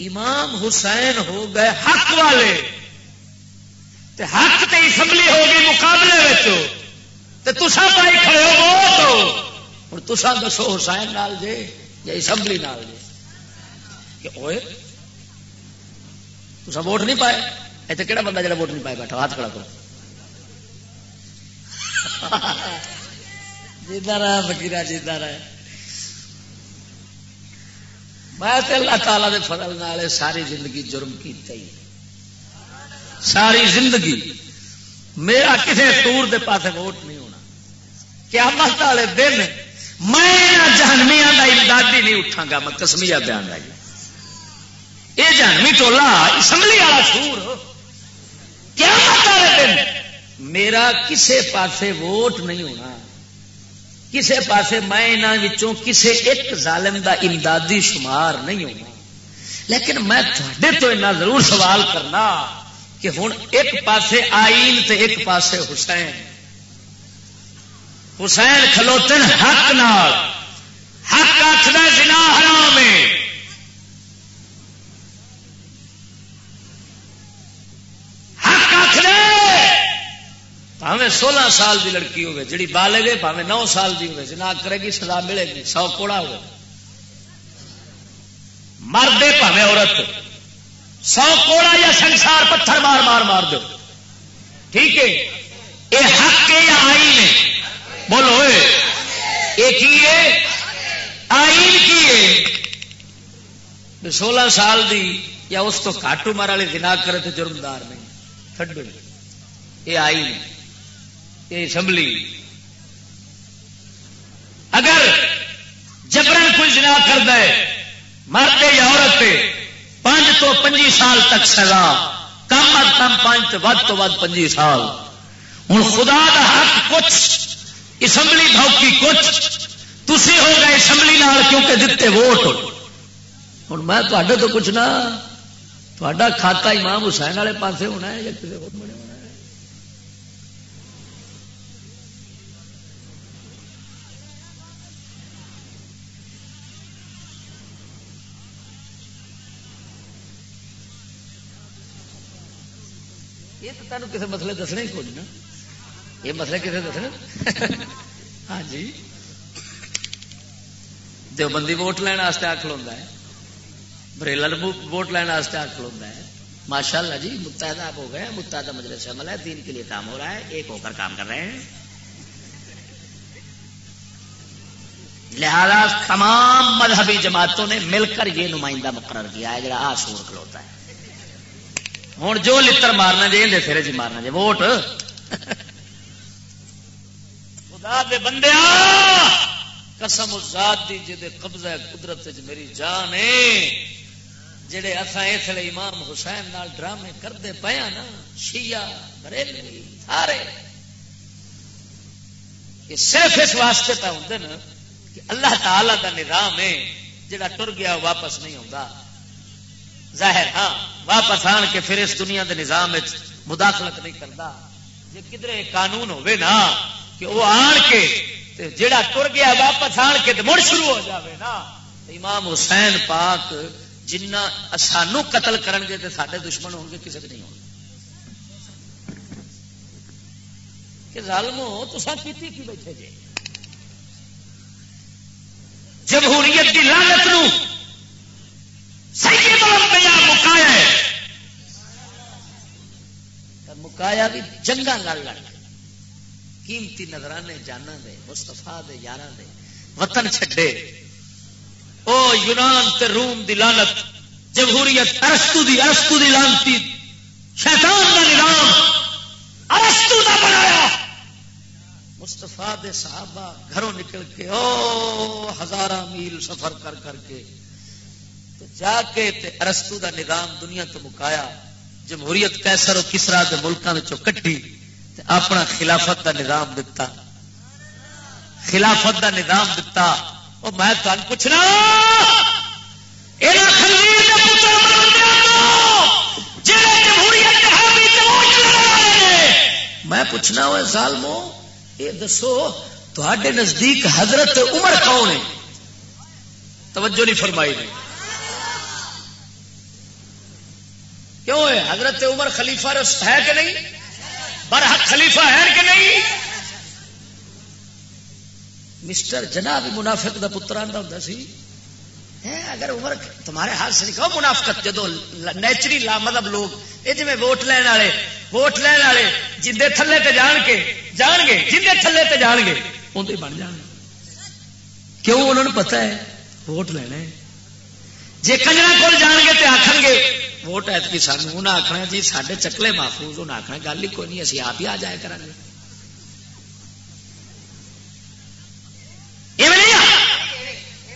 امام حسین ہو گئے حق والے۔ تے حق تے اسمبلی ہو گئی مقابلے تے تسا پائی کھڑے ہو ووٹ ہوں تسا دسو حسین نال جے یا اسمبلی نال جے۔ کہ اوئے تسا ووٹ نہیں پائے؟ اتنے کہڑا بندہ جڑا ووٹ نہیں پائے بیٹھا؟ ہاتھ کھڑا کرو۔ جیتا رہا فکیرا جیتا رہا میں اللہ تعالی دے فضل نال ساری زندگی جرم کی ساری زندگی۔ میرا کسی ٹور دے پاس ووٹ نہیں ہونا۔ کیا مت والے دن میں جہنمیا کا امدادی نہیں اٹھا گا، میں کسمیا بیان لائی یہ جہنمی ٹولا اسمبلی والا سور کیا دن میرا کسے پاسے ووٹ نہیں ہونا۔ کسے پاسے میں یہاں کسے ایک ظالم دا امدادی شمار نہیں ہونا۔ لیکن میں تھوڑے تو اتنا ضرور سوال کرنا کہ ہوں ایک پاسے آئین تے ایک پاسے حسین۔ حسین کھلوتے حق نال۔ حق آخر جنا حرام حق پاوے سولہ سال کی لڑکی ہوگی جڑی بالے گے پاوے نو سال کی ہوگی جنا کرے گی، سزا ملے گی، سو کوڑا ہوگا مردے پاوے عورت، سو کوڑا یا سنسار پتھر مار مار مار دو۔ ٹھیک ہے؟ یہ حق ہے یا آئین ہے؟ بولو یہ کی ہے؟ آئین کی ہے۔ سولہ سال دی یا اس تو کاٹو مار والے دنا کرے تو جرمدار نہیں۔ تھڈو۔ یہ آئین ہے۔ یہ اسمبلی۔ اگر جبرن کوئی جنا کر دے مرد یا عورت پانچ تو پنجی سال تک سزا، کم از کم پانچ ود تو ود پنجی سال۔ ہوں خدا کا حق کچھ، اسمبلی بھوکی کچھ۔ تھی ہو گئے اسمبلی نال کیونکہ دیتے ووٹ۔ ہوں میں تو کچھ نہ تا کھاتا امام حسین والے پاسے ہونا ہے، یا کسی اور بڑے یہ تو تینوں کسی مسئلے دسنے ہی کچھ نا؟ یہ مسئلے کسی دسنے؟ ہاں جی۔ دیوبندی ووٹ لینا آ کھلوا ہے۔ بریلا ووٹ لینا آ کھلوا ہے۔ ماشاء اللہ جی متحدہ آپ ہو گئے متحدہ مجلس عمل ہے، دین کے لیے کام ہو رہا ہے، ایک ہو کر کام کر رہے ہیں۔ لہذا تمام مذہبی جماعتوں نے مل کر یہ نمائندہ مقرر کیا ہے، جڑا آ سور کھلوتا ہے۔ ہوں جو لڑ مارنا جی اندر سر چ مارنا جی ووٹ۔ خدا دے بندے قسم ذات دی جے قبضہ قدرت چ میری جان ہے۔ جڑے اصا اس لیے امام حسین نال ڈرامے کرتے پے ہاں نا، شیعہ، بریلوی، سارے۔ یہ صرف اس واسطے تو ہوں کہ اللہ تعالی دا نظام ہے، جڑا ٹر گیا، واپس نہیں آتا ظاہر ہاں واپس آن کے پھر اس دنیا دے نظام مداخلت نہیں کرتا۔ جی کدھر قانون ہوے نا کہ وہ آن کے تے جڑا تر گیا واپس آن کے مڑ شروع ہو جاوے نا۔ امام حسین پاک جنہ سانو قتل کرن گے تو سارے دشمن ہوں گے کسی کے نہیں ہوں کہ ظالمو تسا تو کی بیٹھے جی جمہوریت کی لانت نو مکایا ہے۔ مکایا بھی جنگا لڑ لڑ قیمتی نظرانے جانا دے مستفا دے یار دے۔ وطن چھڈے۔ او یونان تے روم دی لانت جمہوریت ارستو دی ارستو دی لانتی شیطان دا نظام ارستو دا بنایا۔ مستفا دے صحابہ گھروں نکل کے او ہزار میل سفر کر کر کے جا کے ارستو دا نظام دنیا تو مکایا، جمہوریت کیسر اور کسرا کے ملکوں کٹی اپنا خلافت دا نظام دتا۔ خلافت دا نظام دتا۔ وہ میں تم پوچھنا میں پوچھنا وہ ظالمو یہ دسو تے نزدیک حضرت عمر کون ہے؟ توجہ نہیں فرمائی نہیں کیوں ہے حضرت عمر خلیفہ ہے کہ نہیں؟ برحق خلیفہ ہے کہ نہیں؟ مسٹر جنا بھی منافق کا پتر آتا ہوں سی۔ اگر عمر تمہارے ہاتھ سے نکلو منافقت جدو نیچری لا مطلب لوگ یہ جی ووٹ لین والے، ووٹ لین والے جن تھلے تے جان کے، جان گے جن تھلے تے جان گے اندر بن جان۔ کیوں؟ انہوں نے پتا ہے، ووٹ لینا ہے۔ جی کنجر کول جان گے تو آخر گے ووٹ ایتکی سانو انہیں آخنا جی سارے چکلے محفوظ انہیں آخنا گل ہی کوئی نہیں اسی آپ ہی آ جائے کریں گے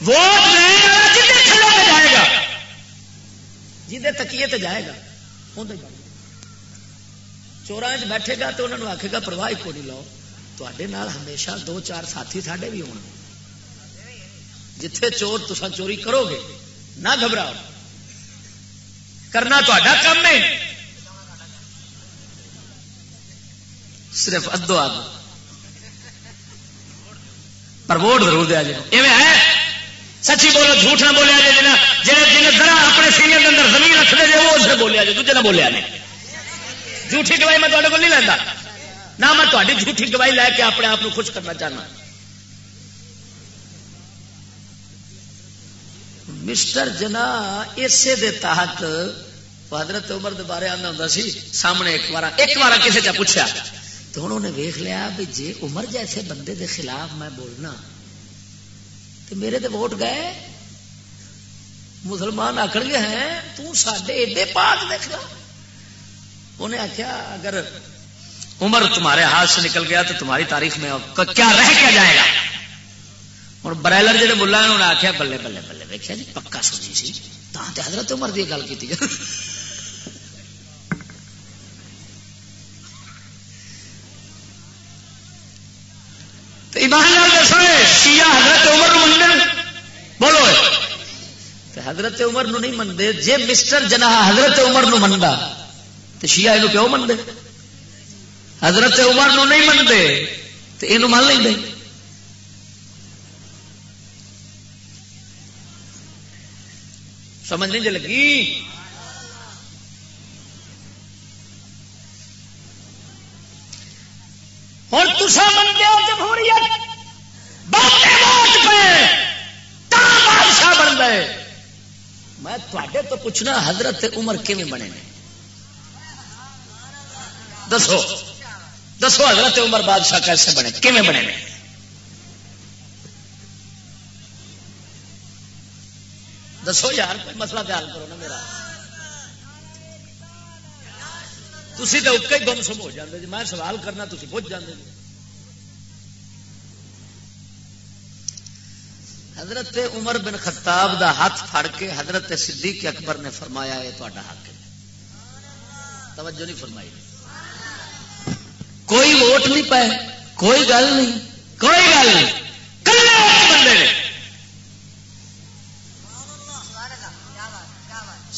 ووٹ تھلے جائے گا جی تکیے تے جائے گا چورا بیٹھے گا تو انہوں نے آخے گا پرواہ کو نہیں لو تے ہمیشہ دو چار ساتھی ساڈے بھی ہو جتھے چور تسا چوری کرو گے نہ گھبراؤ کرنا تا کام ہے۔ صرف ادو آگ پر ووٹ ضرور دیا جائے۔ ہے۔ سچی بولو، جھوٹ نہ بولیا جائے جنا جن ذرا اپنے سینئر کے اندر زمین رکھ دے وہ اسے بولیا جائے۔ دوجے نہ بولیا نہیں جھوٹھی گواہی میں تے کو نہیں لینا نہ میں تاری جھوٹھی گواہی لے کے اپنے آپ کو خوش کرنا چاہنا۔ مسٹر جنا اسے دے تحت حضرت عمر دے بارے آنا ہوں سی، سامنے ایک بار ایک بار کسی سے پوچھا تو انہوں نے ویخ لیا بھی جی عمر جیسے بندے دے خلاف میں بولنا تو میرے دے ووٹ گئے۔ مسلمان آخر گئے ہیں تو سڈے ایڈے پاک دیکھ لو انہیں آخیا اگر عمر تمہارے ہاتھ سے نکل گیا تو تمہاری تاریخ میں کیا رہ کیا جائے گا؟ ہوں برائلر جہے ملا انہوں نے آخیا بلے بلے بلے ویکیا جی پکا سوچی سی تو حضرت عمر کی گل کی حضرت عمر بولو حضرت عمر نو نہیں منتے جی مسٹر جنا حضرت عمر نو تو شیعہ یہ کیوں منتے حضرت عمر نو نہیں منتے تو یہ من لیں سمجھ نہیں لگی؟ ہوں تسا بنتے ہو جمہوریت بادشاہ بن گئے میں تھوڑے تو پوچھنا، حضرت عمر کیون بنے نے؟ دسو دسو حضرت عمر بادشاہ کیسے بنے؟ کیون بنے نے؟ دسو یار کوئی مسئلہ تیار کرو نا میرا۔ تھی تو اکا ہی گم سم ہو جاتے جی۔ میں سوال کرنا تھی پوچھ جاتے جی۔ حضرت عمر بن خطاب دا ہاتھ پھڑ کے حضرت صدیق اکبر نے فرمایا، یہ تا حق ہے۔ توجہ نہیں فرمائی۔ کوئی ووٹ نہیں پائے، کوئی گل نہیں۔ کوئی گل نہیں۔ کلے بندے نے۔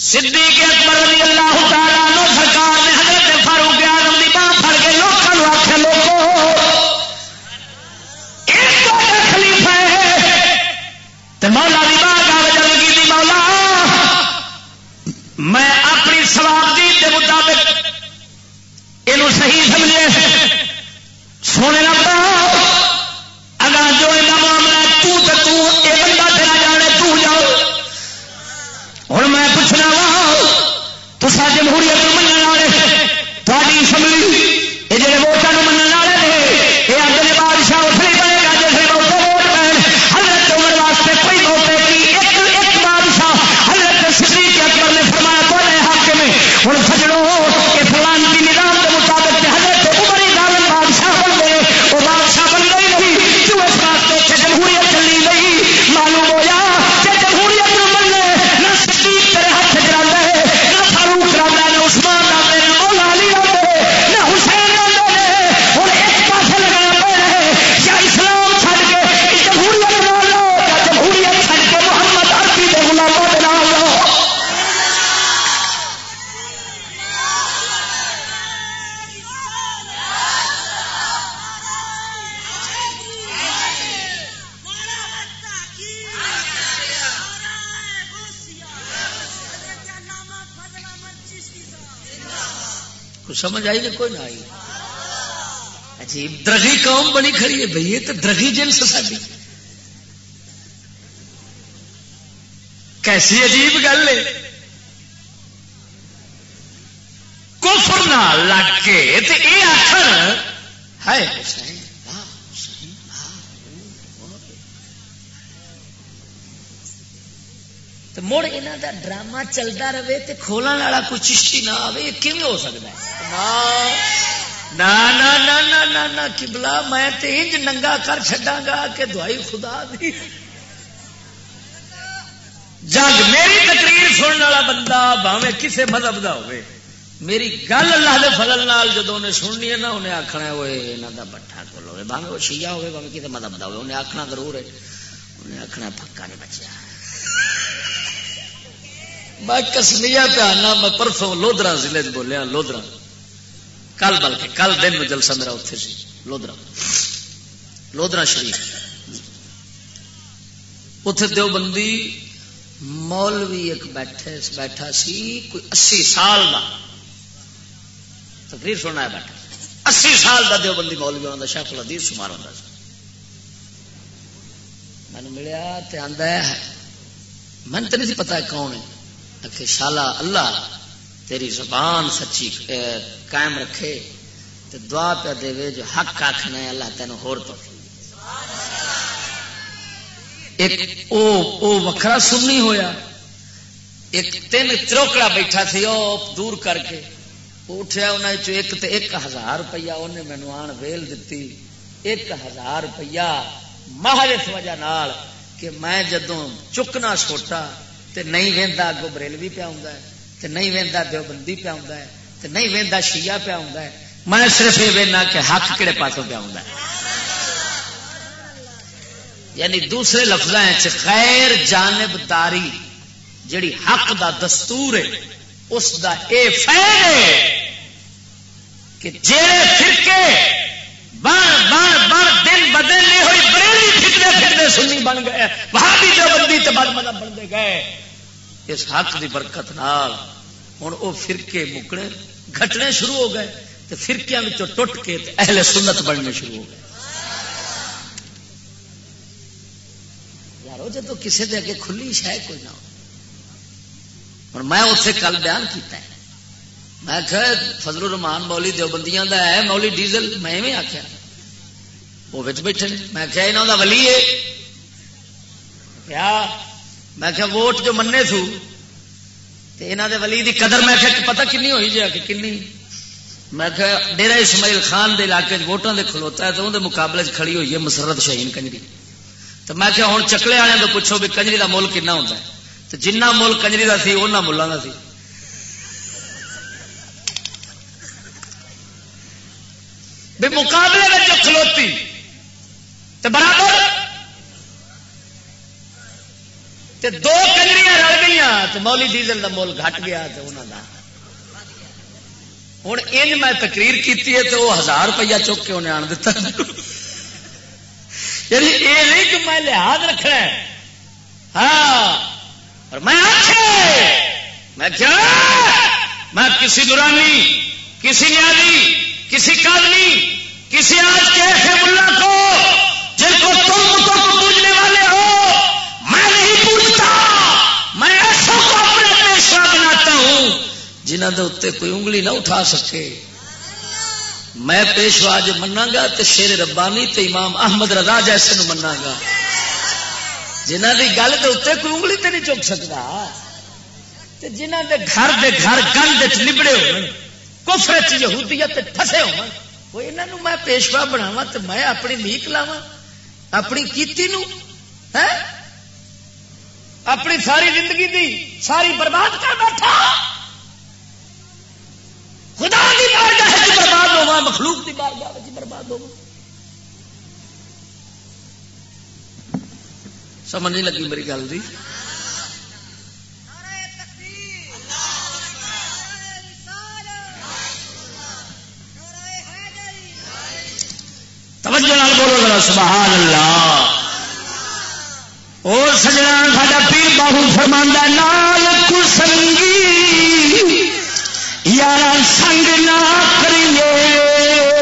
صدیق اکبر رضی اللہ تعالیٰ عنہ سرکار نے حضرت فاروق اعظم دی باہ پھڑ کے لوگوں کو آخر لوگوں خلیفہ ہے۔ مولا دی باہ کاغذ لگی دی، مولا، میں اپنی سوابدی کے مطابق یہ صحیح سمجھے۔ سونے لگتا قوم بنی کھڑی ہے بھائی یہ تو درگی جنس ساری کیسی عجیب گل ہے۔ کفر نہ لگ کے تے یہ آخر ہے مڑ یہاں دا ڈرامہ چلتا رہے تو کھولن والا کوئی چشتی نہ آئے کیون ہو سکتا ہے؟ نہ کبلا، میں انج ننگا کر چڈا گا کہ دعائی خدا دی۔ جگ میری تقریر سننے والا بندہ باوے کسے مذہب دا ہوئے۔ میری گل اللہ دے فضل نال جدو نے سننی ہے نا، انہیں آخنا وہ یہاں دا بٹھا کھول ہوئے۔ باوے وہ شیعہ ہوئے باوے کسی مذہب دا ہوئے۔ انہیں آخنا ضرور ہے۔ انہیں آخنا پکا نہیں بچیا۔ میں کسمیا پہ آنا میں پرسوں لودرا ضلع بولیا لودرا۔ کل بلکہ کل دن میں جلسہ میرا اتنے سی لودرا لودرا شریف۔ اتے دیوبندی مولوی ایک بیٹھے، بیٹھا سی، کوئی اسی سال کا تقریر سننا ہے بیٹھا۔ اسی سال کا دیوبندی مولوی ہوتا شیخ الحدیث شمار ہوتا سی۔ میں ملیا تے آندا ہے من تو نہیں پتا کون ہے کہ شالا اللہ تیری زبان سچی قائم رکھے تو دعا پہ دے جو حق آخنا ہے، اللہ تین ہور تو ایک او او وکھرا سننی ہویا۔ ایک تین چروکڑا بیٹھا سی، او دور کر کے۔ اٹھیا انہیں چو ایک تے ایک ہزار روپیہ انہیں مینو آن ویل دیتی ایک ہزار روپیہ محل اس وجہ نال کہ میں جدوں چکنا چھوٹا تے نہیں وہدا اگو بریلوی پیا ہوں تے نہیں وہدا دیوبندی پیا ہوں تے نہیں وہدا شیعہ پیا ہوں میں صرف یہ وہنا کہ حق کہڑے پاسوں پیا ہوں یعنی دوسرے لفظ غیر جانبداری جڑی حق دا دستور ہے، اس دا اے فیل ہے کہ جڑے فرقے بار بار بار دن بدل نہیں ہوئی بریلی پھرتے پھرتے سنی بن گئے، وہاں بھی جو بندی تے بد بنتے گئے۔ اس حق دی برکت نال ہوں وہ فرقے مکنے، گھٹنے شروع ہو گئے تو فرقیاں ٹوٹ کے اہل سنت بننے شروع ہو گئے۔ یار جب کسی دے اگے کھلی شہ کوئی نہ ہو۔ میں اسے کل بیان کیتا ہے۔ میں آخیا فضل الرحمان مولی دیوبندیاں دا ہے، مولی ڈیزل، میں بھی آخیا وہ بیٹھے میں آخیا یہاں کا ولی ہے۔ کیا میں آخیا ووٹ جو منے سو یہاں دے ولی دی قدر میں آخیا پتہ کنی ہوئی جی کہ کنی میں کہ ڈیرا اسماعیل خان دے علاقے ووٹوں دے کھلوتا ہے تو اندر مقابلے کھڑی ہوئی ہے مسرت شہین کنجری۔ تو میں کہ ہوں چکلے والے تو پوچھو بھی کنجری کا مل کنا ہوتا ہے۔ تو جنہ مل کنجری کا سی انہ ملوں کا سی۔ بھی مقابلے میں جو کھلوتی تو برابر تے دو کنجریاں رل گئی تو مولی ڈیزل کا مول گھٹ گیا تو انہوں کا ہوں ان میں تقریر کی ہے تو وہ ہزار روپیہ چک کے انہیں آن دتا۔ یعنی یہ نہیں کہ میں لحاظ رکھنا ہے۔ ہاں اور میں میں کیا میں کسی دورانی کسی نیادی کسی کادمی کسی آج کے ملا کو جن کو تم جنہ کے اتنے کوئی انگلی نہ اٹھا سکے۔ میں پیشوا جو منا گا تو شیر ربانی تے امام احمد رضا جیسے نو منا گا۔ جنہ کی گل کے اتنے کوئی انگلی تے نہیں چک سکتا۔ تے جنہ دے گھر دے گھر گند نبڑے ہو کفر یہودیت پھسے ہو وہ انہوں میں پیشوا بناوا تو میں اپنی لیک لاوا اپنی کیتی نو ہے اپنی ساری زندگی دی ساری برباد کر بیٹھا۔ خدا کی بارگاہ جی برباد ہوا مخلوق کی بارگاہ جی برباد ہوا سمجھ نہیں لگی میری گل دی توجہ نال بولو ذرا، سبحان اللہ۔ اور سجنا، ساڈا پیر باہو فرماندا نال کسنگی یار سنگ نہ کریے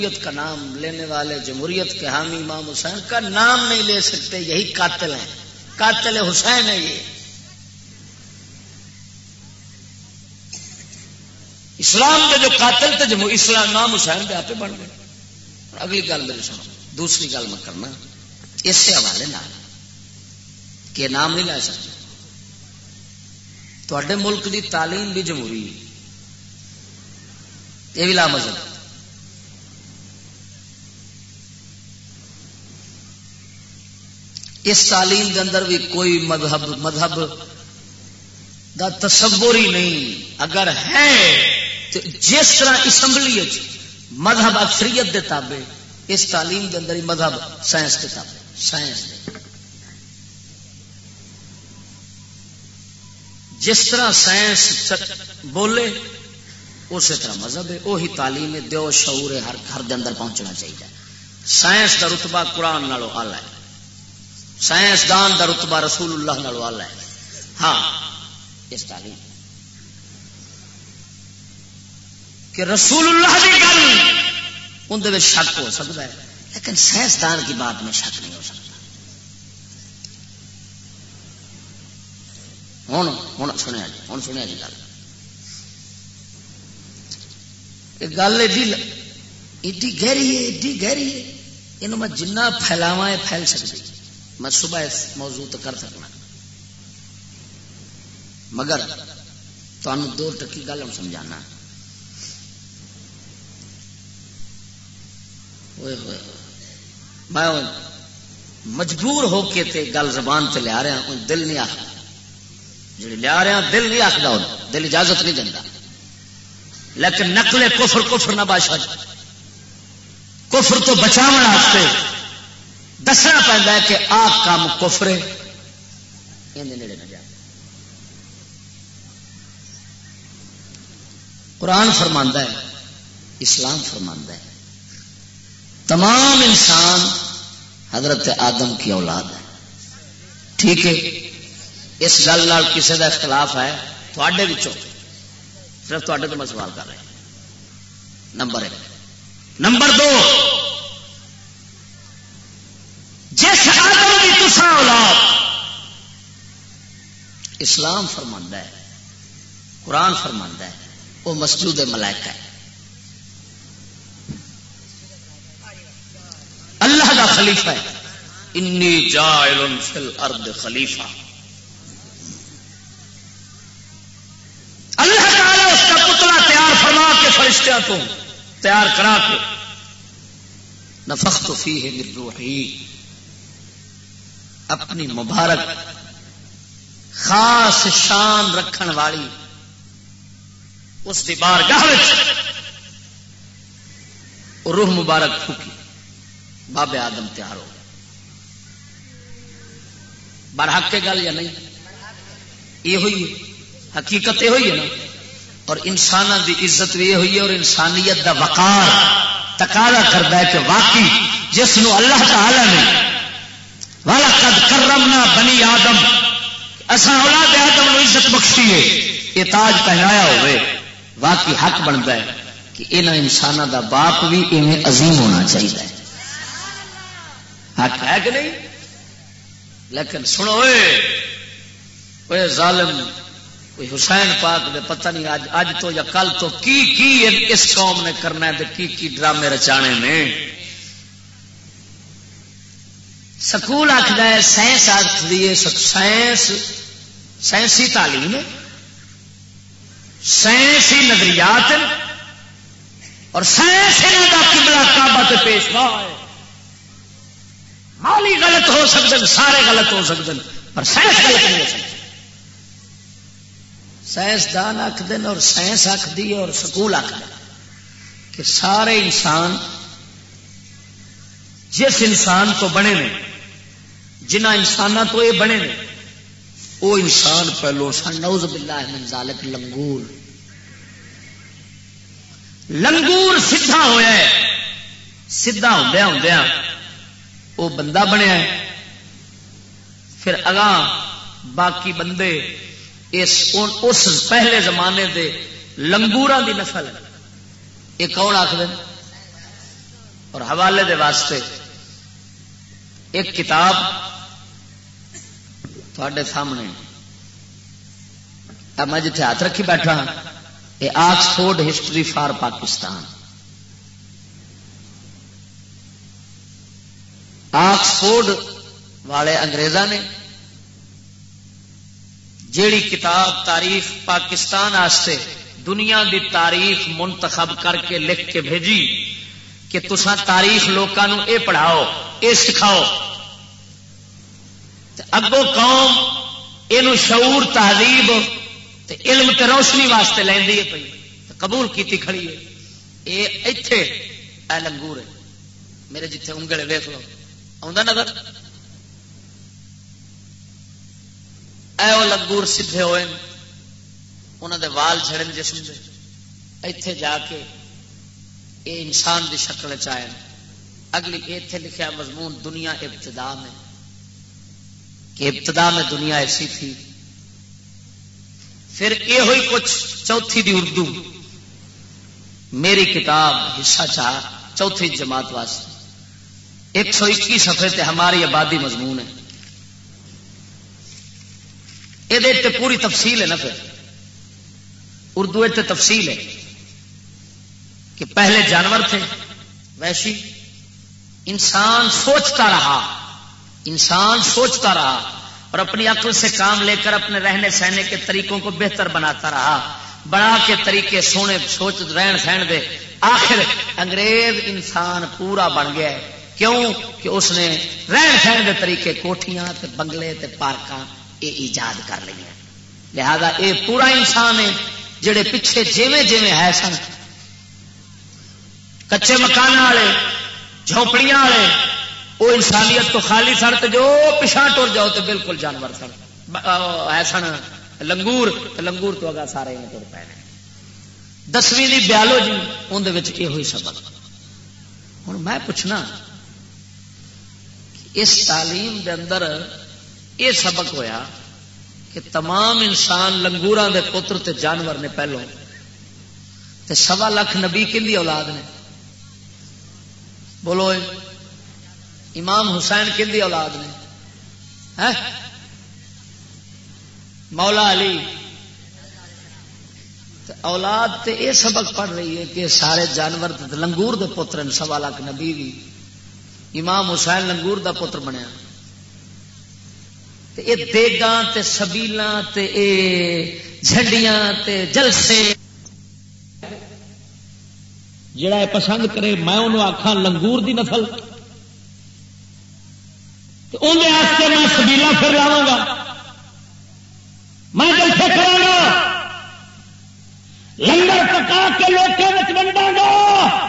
جمہوریت کا نام لینے والے، جمہوریت کے حامی امام حسین کا نام نہیں لے سکتے، یہی قاتل ہیں۔ قاتل حسین ہے یہ۔ اسلام کے جو قاتل تھے جمہور اسلام امام حسین پہ آپ بن گئے۔ اگلی گل میری سنو۔ دوسری گل میں کرنا اس سے حوالے نہ کہ نام نہیں لے سکتے۔ تے ملک کی تعلیم بھی جمہوری یہ بھی لامزد اس تعلیم کے اندر بھی کوئی مذہب مذہب دا تصور ہی نہیں۔ اگر ہے تو جس طرح اسمبلی مذہب اکثریت دے تابے اس تعلیم کے اندر ہی مذہب سائنس کے تابے سائنس دے۔ جس طرح سائنس بولے، اسی طرح مذہب ہے۔ وہی تعلیم دیو شعور ہر گھر کے اندر پہنچنا چاہیے۔ سائنس کا رتبہ قرآن نالوں آلہ ہے۔ سائنسدان کا رتبہ رسول اللہ والا ہے۔ ہاں اس تعلیم۔ کہ رسول اللہ کی گل اندر شک ہو سکتا ہے، لیکن سائنسدان کی بات میں شک نہیں ہو سکتا۔ ہوں ہوں سنیا جی ہوں سنیا جی گل۔ گل ایڈی ایڈی گہری ہے، ایڈی گہری ہے۔ یہ میں جنہ پھیلاوا ہے پھیل سکتی میں صبح اس موضوع تو کر سکنا۔ مگر تمہیں دو ٹکی گل ہوں سمجھانا۔ میں مجبور ہو کے تے گل زبان تے لیا رہا ہوں دل نہیں آخر جی لیا رہا دل نہیں آخر دل اجازت نہیں دینا لیکن نقل کفر کفر نہ بادشاہ جی۔ کفر تو بچاؤ دسنا پہنتا ہے کہ آ کام کفرے نیڑے نہ جا۔ قرآن فرماندہ ہے اسلام فرماندہ ہے۔ تمام انسان حضرت آدم کی اولاد ہے۔ ٹھیک ہے اس گل کسی کا اختلاف ہے تھوڑے صرف تے تو میں سوال کر رہا نمبر ایک۔ نمبر دو جس آدم کی تسا اولاد اسلام فرماندہ ہے، قرآن فرماندہ ہے، وہ مسجود ملائکہ ہے۔ اللہ کا خلیفہ ہے۔ انی جائل فی الارض خلیفہ۔ اللہ تعالی اس کا پتلا تیار فرما کے فرشتہ کو تیار کرا کے نفخت فیہ من روحی، اپنی مبارک خاص شان رکھن والی اس کی بارگاہ روح مبارک پھوکی بابے آدم تیار ہو برحق کے گل یا نہیں؟ یہ ہوئی حقیقت یہ ہوئی ہے نا۔ اور انسان دی عزت بھی یہ ہوئی ہے اور انسانیت دا وقار تقاضا کرتا ہے کہ واقعی جس نو اللہ تعالی نے والا قد کرمنا بنی آدم اصا اولاد آدم نو عزت بخشی ہے، یہ تاج پہنایا ہوئے، واقعی حق بنتا ہے کہ یہاں انسانوں دا باپ بھی ایویں عظیم ہونا چاہیے حق ہے کہ نہیں؟ لیکن سنو اے ظالم، کوئی حسین پاک دے پتہ نہیں اج اج تو یا کل تو کی کی اس قوم نے کرنا ہے کی کی ڈرامے رچانے نے سکول آخر ہے، سائنس آخری ہے سائنس، سائنسی تعلیم سائنسی نظریات اور سائنس کا قبلہ کعبہ پیشوا ہے۔ مالی غلط ہو سکتے سارے غلط ہو سکتے پر سائنس غلط نہیں ہو سکتی سائنسدان آخ دن اور سائنس آخری اور سکول آخ کہ سارے انسان جس انسان تو بنے نے جنہ انسان تو یہ بنے نے، وہ انسان پہلو سن نوز باللہ من ذالک لنگور۔ لنگور سیدھا ہوا ہے، سیدھا ہوں ہوں وہ بندہ بنیا ہے۔ پھر اگاں باقی بندے اس اس پہلے زمانے دے لنگورا دی نسل ہے۔ یہ کون آخر اور حوالے دے واسطے ایک کتاب تھوڑے سامنے۔ اب میں جتنے ہاتھ رکھی بیٹھا ہاں، یہ Oxford history for Pakistan. Oxford والے انگریزا نے جیڑی کتاب تاریخ پاکستان آستے دنیا دی تاریخ منتخب کر کے لکھ کے بھیجی کہ تسا تاریخ لوگوں اے پڑھاؤ، اے سکھاؤ۔ اگو قوم یہ شعور، تہذیب علم تے روشنی واسطے لینی ہے پی قبول کی کھڑی ہے۔ یہ اتے لنگور ہے۔ میرے جتنے انگلے ویخ لو۔ آ نظر۔ اے وہ لگور سیدھے ہوئے انہوں دے وال جھڑن جسم دے۔ ایتھے جا کے اے انسان دی شکل چائے اگلی ایتھے لکھیا مضمون دنیا ابتدا میں۔ کہ ابتدا میں دنیا ایسی تھی۔ پھر یہ ہوئی کچھ چوتھی دی اردو۔ میری کتاب حصہ چاہ چوتھی جماعت واسطے۔ ایک سو اکی سفے تے ہماری آبادی مضمون ہے۔ یہ پوری تفصیل ہے نا پھر۔ اردو تفصیل ہے کہ پہلے جانور تھے، ویسی انسان سوچتا رہا۔ انسان سوچتا رہا اور اپنی عقل سے کام لے کر اپنے رہنے سہنے کے طریقوں کو بہتر بناتا رہا۔ بڑا کے طریقے سونے سوچ رہن سہن دے۔ آخر انگریز انسان پورا بن گیا ہے۔ کیوں؟ کہ اس نے رہن سہن دے طریقے کوٹیاں تے بنگلے تے پارکاں یہ ایجاد کر لی ہیں۔ لہذا یہ پورا انسان ہے جڑے پیچھے جیویں جیویں ہے سن۔ کچے مکان والے، جھونپڑیاں والے وہ انسانیت تو خالی سن تو جو پچھا ٹر جاؤ تو بالکل جانور سن۔ ہے سن، لنگور لنگور تو اگا سارے تر پے دسویں دی بیالوجی اندر یہ ہوئی سبق۔ ہوں میں پوچھنا اس تعلیم دے اندر یہ سبق ہویا کہ تمام انسان لنگورا دے پتر تے جانور نے پہلو۔ تے سوا لاکھ نبی کھی اولاد نے؟ بولو اے۔ امام حسین کھی اولاد نے۔ ہاں؟ مولا علی۔ اولاد تے یہ سبق پڑھ رہی ہے کہ سارے جانور لنگور دے پتر سوا لاکھ نبی بھی۔ امام حسین لنگور دا پتر بنیا۔ دیگاں تے سبیلاں تے اے جھنڈیاں تے جلسے۔ جڑا پسند کرے، میں انہوں آخا لنگور دی نسل۔ اندر میں سبیلا پھر لاوا گا۔ میں جلسے کرا گا۔ لنگر پکا کے لوگوں ونڈا گا۔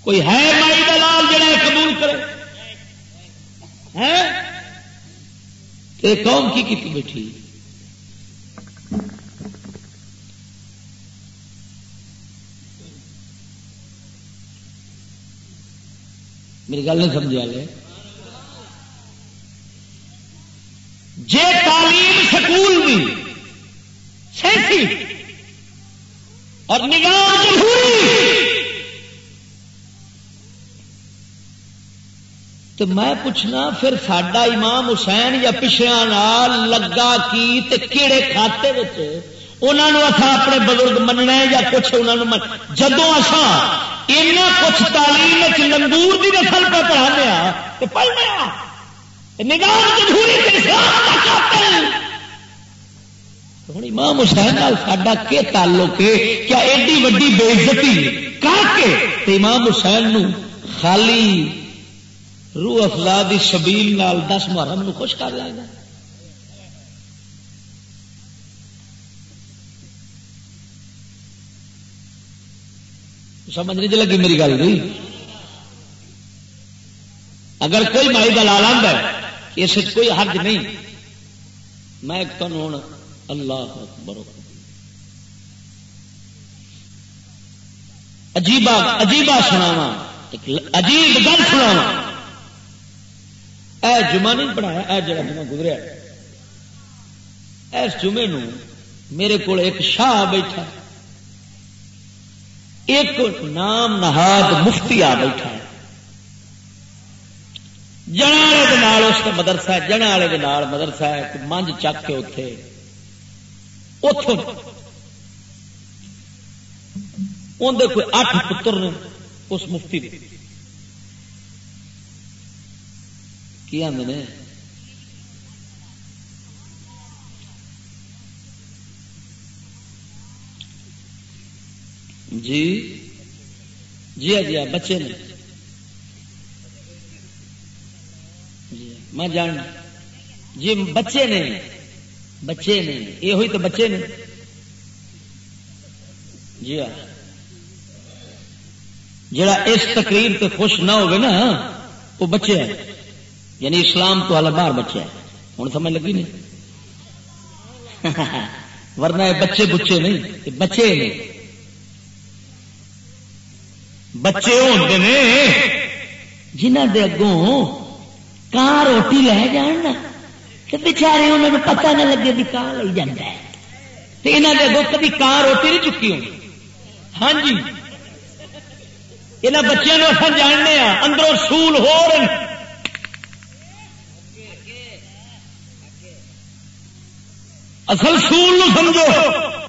کوئی ہے مائی دلال جڑا قبول کرے؟ ہے قوم کی کی بیٹھی؟ میری گل نہیں سمجھا لے جے تعلیم سکول بھی سیسی اور نگاہ جمہوری تو میں پوچھنا، پھر سڈا امام حسین یا پچھڑا لگا کی تے کیڑے کھاتے انہوں اصا اپنے بزرگ مننا یا کچھ انہوں من؟ جدو اصا اینا کچھ تعلیم لنگور کی نسل پہ پڑھا تو پڑھنا ہوں امام حسین ساڈا کے تعلق ہے؟ کیا ایڈی وڈی بےزتی کر کے امام حسین خالی روح افلا دی شبیل نال دس محرم نو خوش کر لائے گا سمجھ نہیں لگی میری گل نہیں اگر کوئی مائی دلال آتا ہے اس کوئی حرج نہیں، میں ایک تن ہوں اللہ اکبر. عجیبا عجیبا سناوا عجیب گل سناوا اے جمعہ نہیں پڑھایا، اے جڑا جمعہ گزریا. اس جمعے نو میرے کو ایک شاہ بیٹھا. ایک نام نہاد مفتی آ بیٹھا ہے. جنا والے اس کا مدرسہ ہے جنا والے مدرسہ ہے منج چک کے اتے اتوں اندر کوئی اٹھ پتر نے اس مفتی کی آدھے جی جی ہاں جی ہاں بچے نے۔ جی میں جاننا۔ جی بچے نے۔ بچے نے، یہ ہوئی تو بچے نے۔ جی ہاں۔ جڑا اس تقریر پہ خوش نہ ہوگا نا، وہ بچے ہیں۔ یعنی اسلام تو ہال باہر بچہ ہوں سمجھ لگی نہیں؟ ورنہ یہ بچے بچے نہیں بچے نہیں بچے ہوتے ہیں جنہ دے اگوں کان روٹی لے جان نا؟ تو بچارے انہوں نے پتہ نہ لگے بھی کان لے جانا ہے۔ تو یہاں کے اگوں کبھی کار روٹی نہیں چکی ہوں۔ ہاں جی۔ یہاں بچوں اصل جاننے ہاں اندروں سول ہو رہے اصل سول سمجھو۔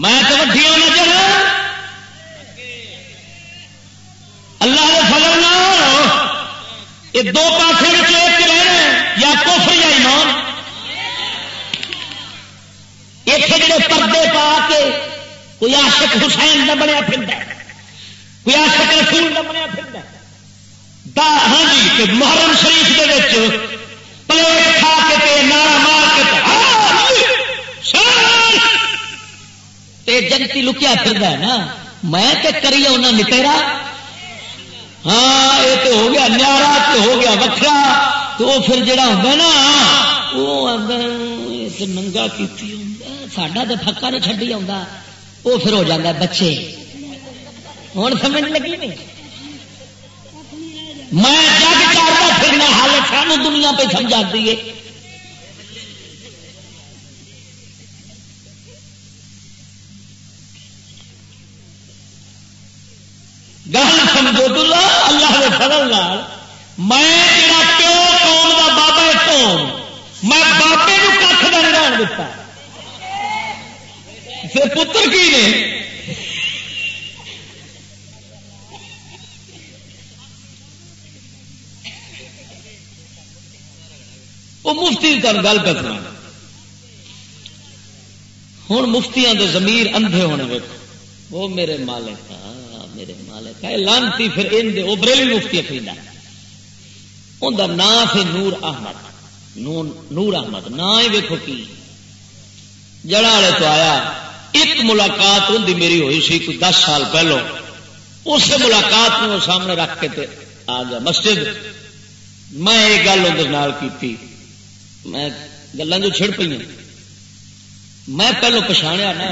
میں تو وڈیا نظر اللہ کے فضل نہ یہ دو پاسے ایک رہنا یا کفر یا ایمان۔ اتنے جڑے پردے پا کے کوئی عاشق حسین کا بنیا پھر کوئی عاشق رسول کا بنیا پھر ہاں جی محرم شریف کے پلیٹ کھا کے نارا مار کے جنتی لکیا پھر ہے نا؟ میں تے کری انہیں نکیرا ہاں یہ تو ہو گیا نیارا تو ہو گیا وکرا تو وہ پھر جڑا ہوگا نا، وہ ننگا کی ساڈا تو پکا نہیں چڈی آ وہ پھر ہو جاتا بچے۔ ہوں سمجھ لگی نہیں؟ میں جگ چاہتا پھرنا حال سانو دنیا پہ سمجھا دیے گل سمجھو اللہ کے فضل میں پیو قوم کا بابا قوم میں بابے کو کھ کا نظام دتا۔ پھر پتر کی نے؟ وہ مفتی کر گل کرنا ہوں مفتیاں دے ضمیر اندھے ہونے ویکو وہ میرے مالک میرے مالک ہے۔ لانتی پھر ان دے ابریلی مفتی خریدا ان کا نام سے نور احمد۔ نور احمد۔ نام ہی ویکو کی۔ جڑا والے تو آیا۔ ایک ملاقات ان دی میری ہوئی سی کوئی دس سال پہلو۔ اس ملاقات کو سامنے رکھ کے تے آ گیا مسجد۔ میں یہ گل اندر کی میں گلیں جو چھڑ پہ میں پہلو پچھاڑیا نہ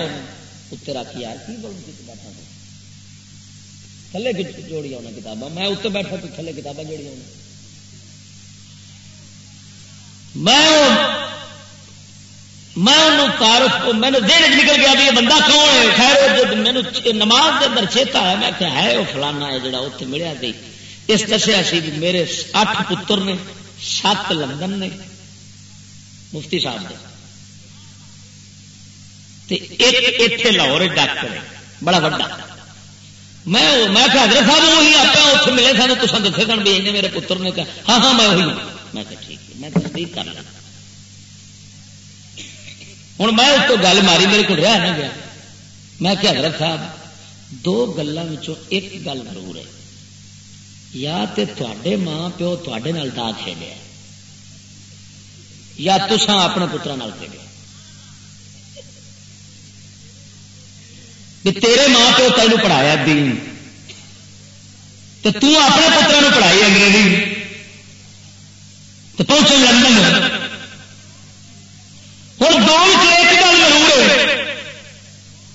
اتنے رکھ یار، کی بولوں کی بیٹھا تھلے جوڑی آنا کتاباں۔ میں اتنے بیٹھا تو تھلے کتاباں جوڑی آنا میں تعارف میں نے دیر نکل گیا بھی یہ بندہ کون ہے؟ خیر مینو نماز کے اندر چیتا ہے، میں کہ ہے، وہ فلانا ہے جڑا اتنے ملیا دی اس دسیا سی بھی میرے اٹھ پتر نے، سات لندن نے، مفتی صاحب دے۔ ایک اتنے لاہور ڈاکٹر ہے، بڑا بڑا میں میں کہ حضرت صاحب وہی آپ اتنے ملے سن تو دسے سن بھی میرے پتر نے کہا ہاں ہاں میں وہی میں کہ ٹھیک ہے، میں تصدیق کر لینا ہوں میں اس کو گل ماری، میرے کو رہا نہ گیا۔ میں کیا حضرت صاحب، دو گلوں ایک گل ضرور ہے۔ یا تے تے ماں پیو تے دا کھیلے یا تسان اپنے پترا کھیلے تیرے ماں پیو تین پڑھایا دین تو اپنے پترا پڑھائی انگریزی تو پہنچے لندن ہوں دو ایک گل ضرور ہے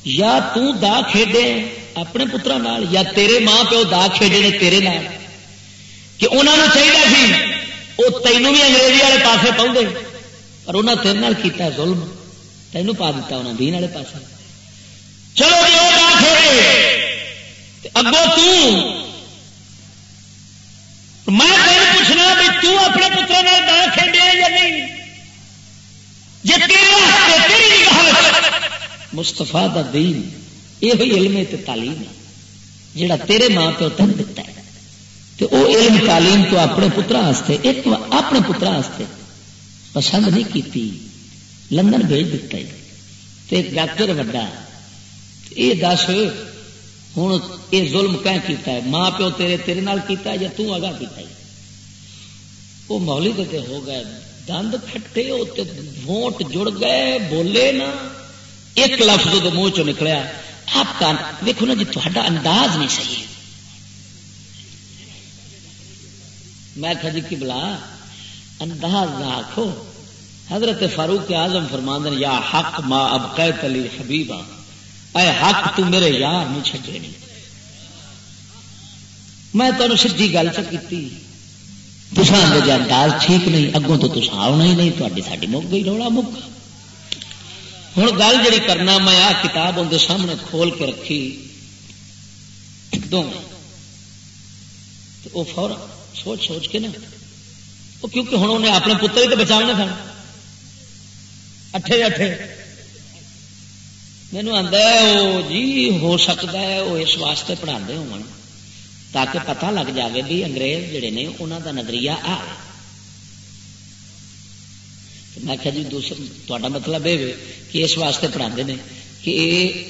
یا تا کھیڈے اپنے پترا یا تیرے ماں پیو دا کھیڈے نے تیرے نال کہ انہوں نے چاہیے سی وہ تینوں بھی انگریزی والے پاسے پاؤں پر انہیں تیرے نال کیتا ظلم تینوں پا دیتا انہیں دین والے پاس چلو جی وہ دا کھیڈے اگوں میں پوچھنا بھی تو اپنے پتروں دا کھیڈے یا نہیں؟ مستفا دا دین یہ علم تعلیم ہے جڑا تیرے ماں پیو تن دتا ہے۔ تو وہ علم تعلیم تو اپنے پترا ایک اپنے پترا پسند نہیں کی لندن بھیج دیتا ہے۔ تو ڈاکٹر وڈا یہ دس ہوں یہ ظلم کیتا ہے؟ ماں پیو تیرے تیرے نال کیتا ہے یا تو اگا کیتا ہے؟ وہ مولی تے ہو گئے، دند کھٹے ووٹ جڑ گئے، بولے نا۔ ایک لفظ تو منہ چ نکلیا، آپ کا دیکھو نا جی تا انداز نہیں صحیح۔ میں جی کی بلا؟ انداز نہ آخو حضرت فاروق آزم فرماندن یا حق ما اب قید علی حبیبا۔ اے حق تو میرے یار نہیں چھڈے نہیں میں تمہیں سچی گل چکی تصا جی انداز ٹھیک نہیں، اگوں تو تصا آنا ہی نہیں تاری ساری مک گئی رولا مک۔ ہوں گل جی کرنا، میں آ کتاب اندر سامنے کھول کے رکھی۔ دو وہ فور سوچ سوچ کے نا۔ وہ کیونکہ ہوں انہیں اپنے پتر ہی تو بچاؤنے سن۔ اٹھے اٹھے۔ مینو آدھا وہ جی ہو سکتا ہے وہ اس واسطے پڑھا ہو تاکہ پتہ لگ جاوے بھی انگریز جڑے نے انہوں دا نظریہ آ میں کہ جی دوسرا تا مطلب یہ کہ اس واسطے پڑھا نے کہ یہ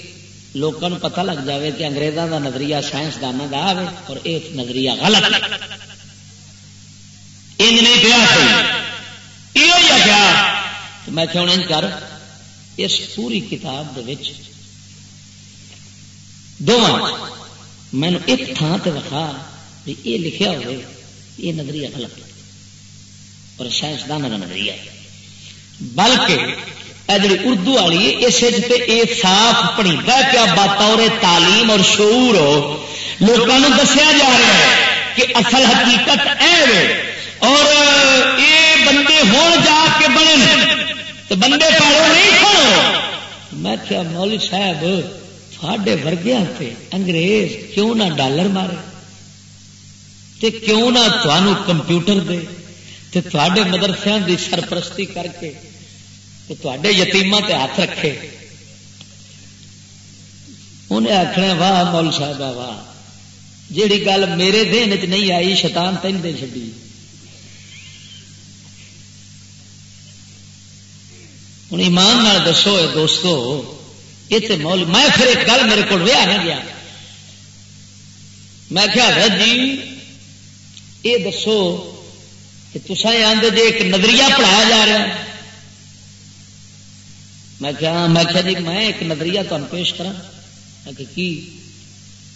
لوگوں پتہ لگ جاوے کہ انگریزوں دا نظریہ سائنسدانوں کا آئے اور یہ نظریہ غلط انج نہیں پیا کیا میں کہوں کر اس پوری کتاب دونوں مینو ایک تھان سے وکھا بھی یہ لکھیا ہوئے، یہ نظریہ غلط اور سائنسدان کا نظریہ بلکہ جی اردو والی اس صاف پڑی کیا بطور تعلیم اور شعور ہو۔ لوگوں دسیا جا رہا ہے کہ اصل حقیقت ہے اور یہ بندے ہو جا کے بنے تو بندے پارو نہیں کھڑو میں کیا مولوی صاحب، ساڈے ورگیا انگریز کیوں نہ ڈالر مارے؟ تے کیوں نہ تمہوں کمپیوٹر دے؟ تے تھوڑے مدرسے دی سرپرستی کر کے تے تھوڑے یتیما تے ہاتھ رکھے۔ انہیں آخنا واہ مول صاحب واہ، جیڑی گل میرے دن چ نہیں آئی، شیطان تین دن چڈی ہوں ایمان نال دسو دوستو، یہ تو مول، میں پھر ایک گل میرے کو رہا نہ گیا۔ میں کیا جی یہ دسو کہ تسا آدھے جی ایک نظریہ پڑھایا جا رہا میں کیا ہاں، میں کیا جی میں ایک نظریہ تمہیں پیش کرا میں کہ کی؟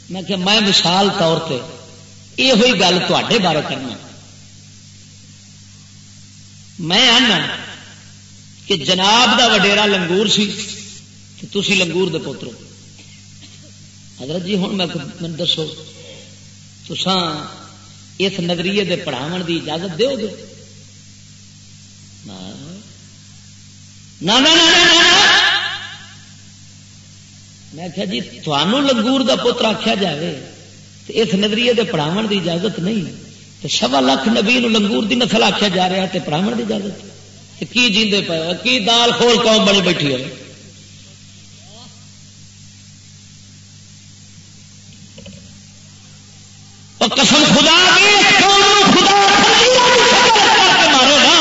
میں کہ میں مثال طور پہ یہ ہوئی گل تے بارے کرنا۔ میں آنا کہ جناب دا وڈیرا لنگور سی تھی لنگور دے پوترو۔ حضرت جی ہوں میں دسو تسان اس نظریے دے پڑھاو دی اجازت دو گے؟ میں کہا جی تھانوں لنگور دا پوتر آخیا جائے تو اس نظریے دے پڑھاو دی اجازت نہیں۔ تو سوا لاکھ نبی لنگور دی نسل آخیا جا رہا ہے پڑھاو دی اجازت۔ کی جیندے پے کی دال کھول قوم بڑی بیٹھی ہے قسم خدا خدا مارے گا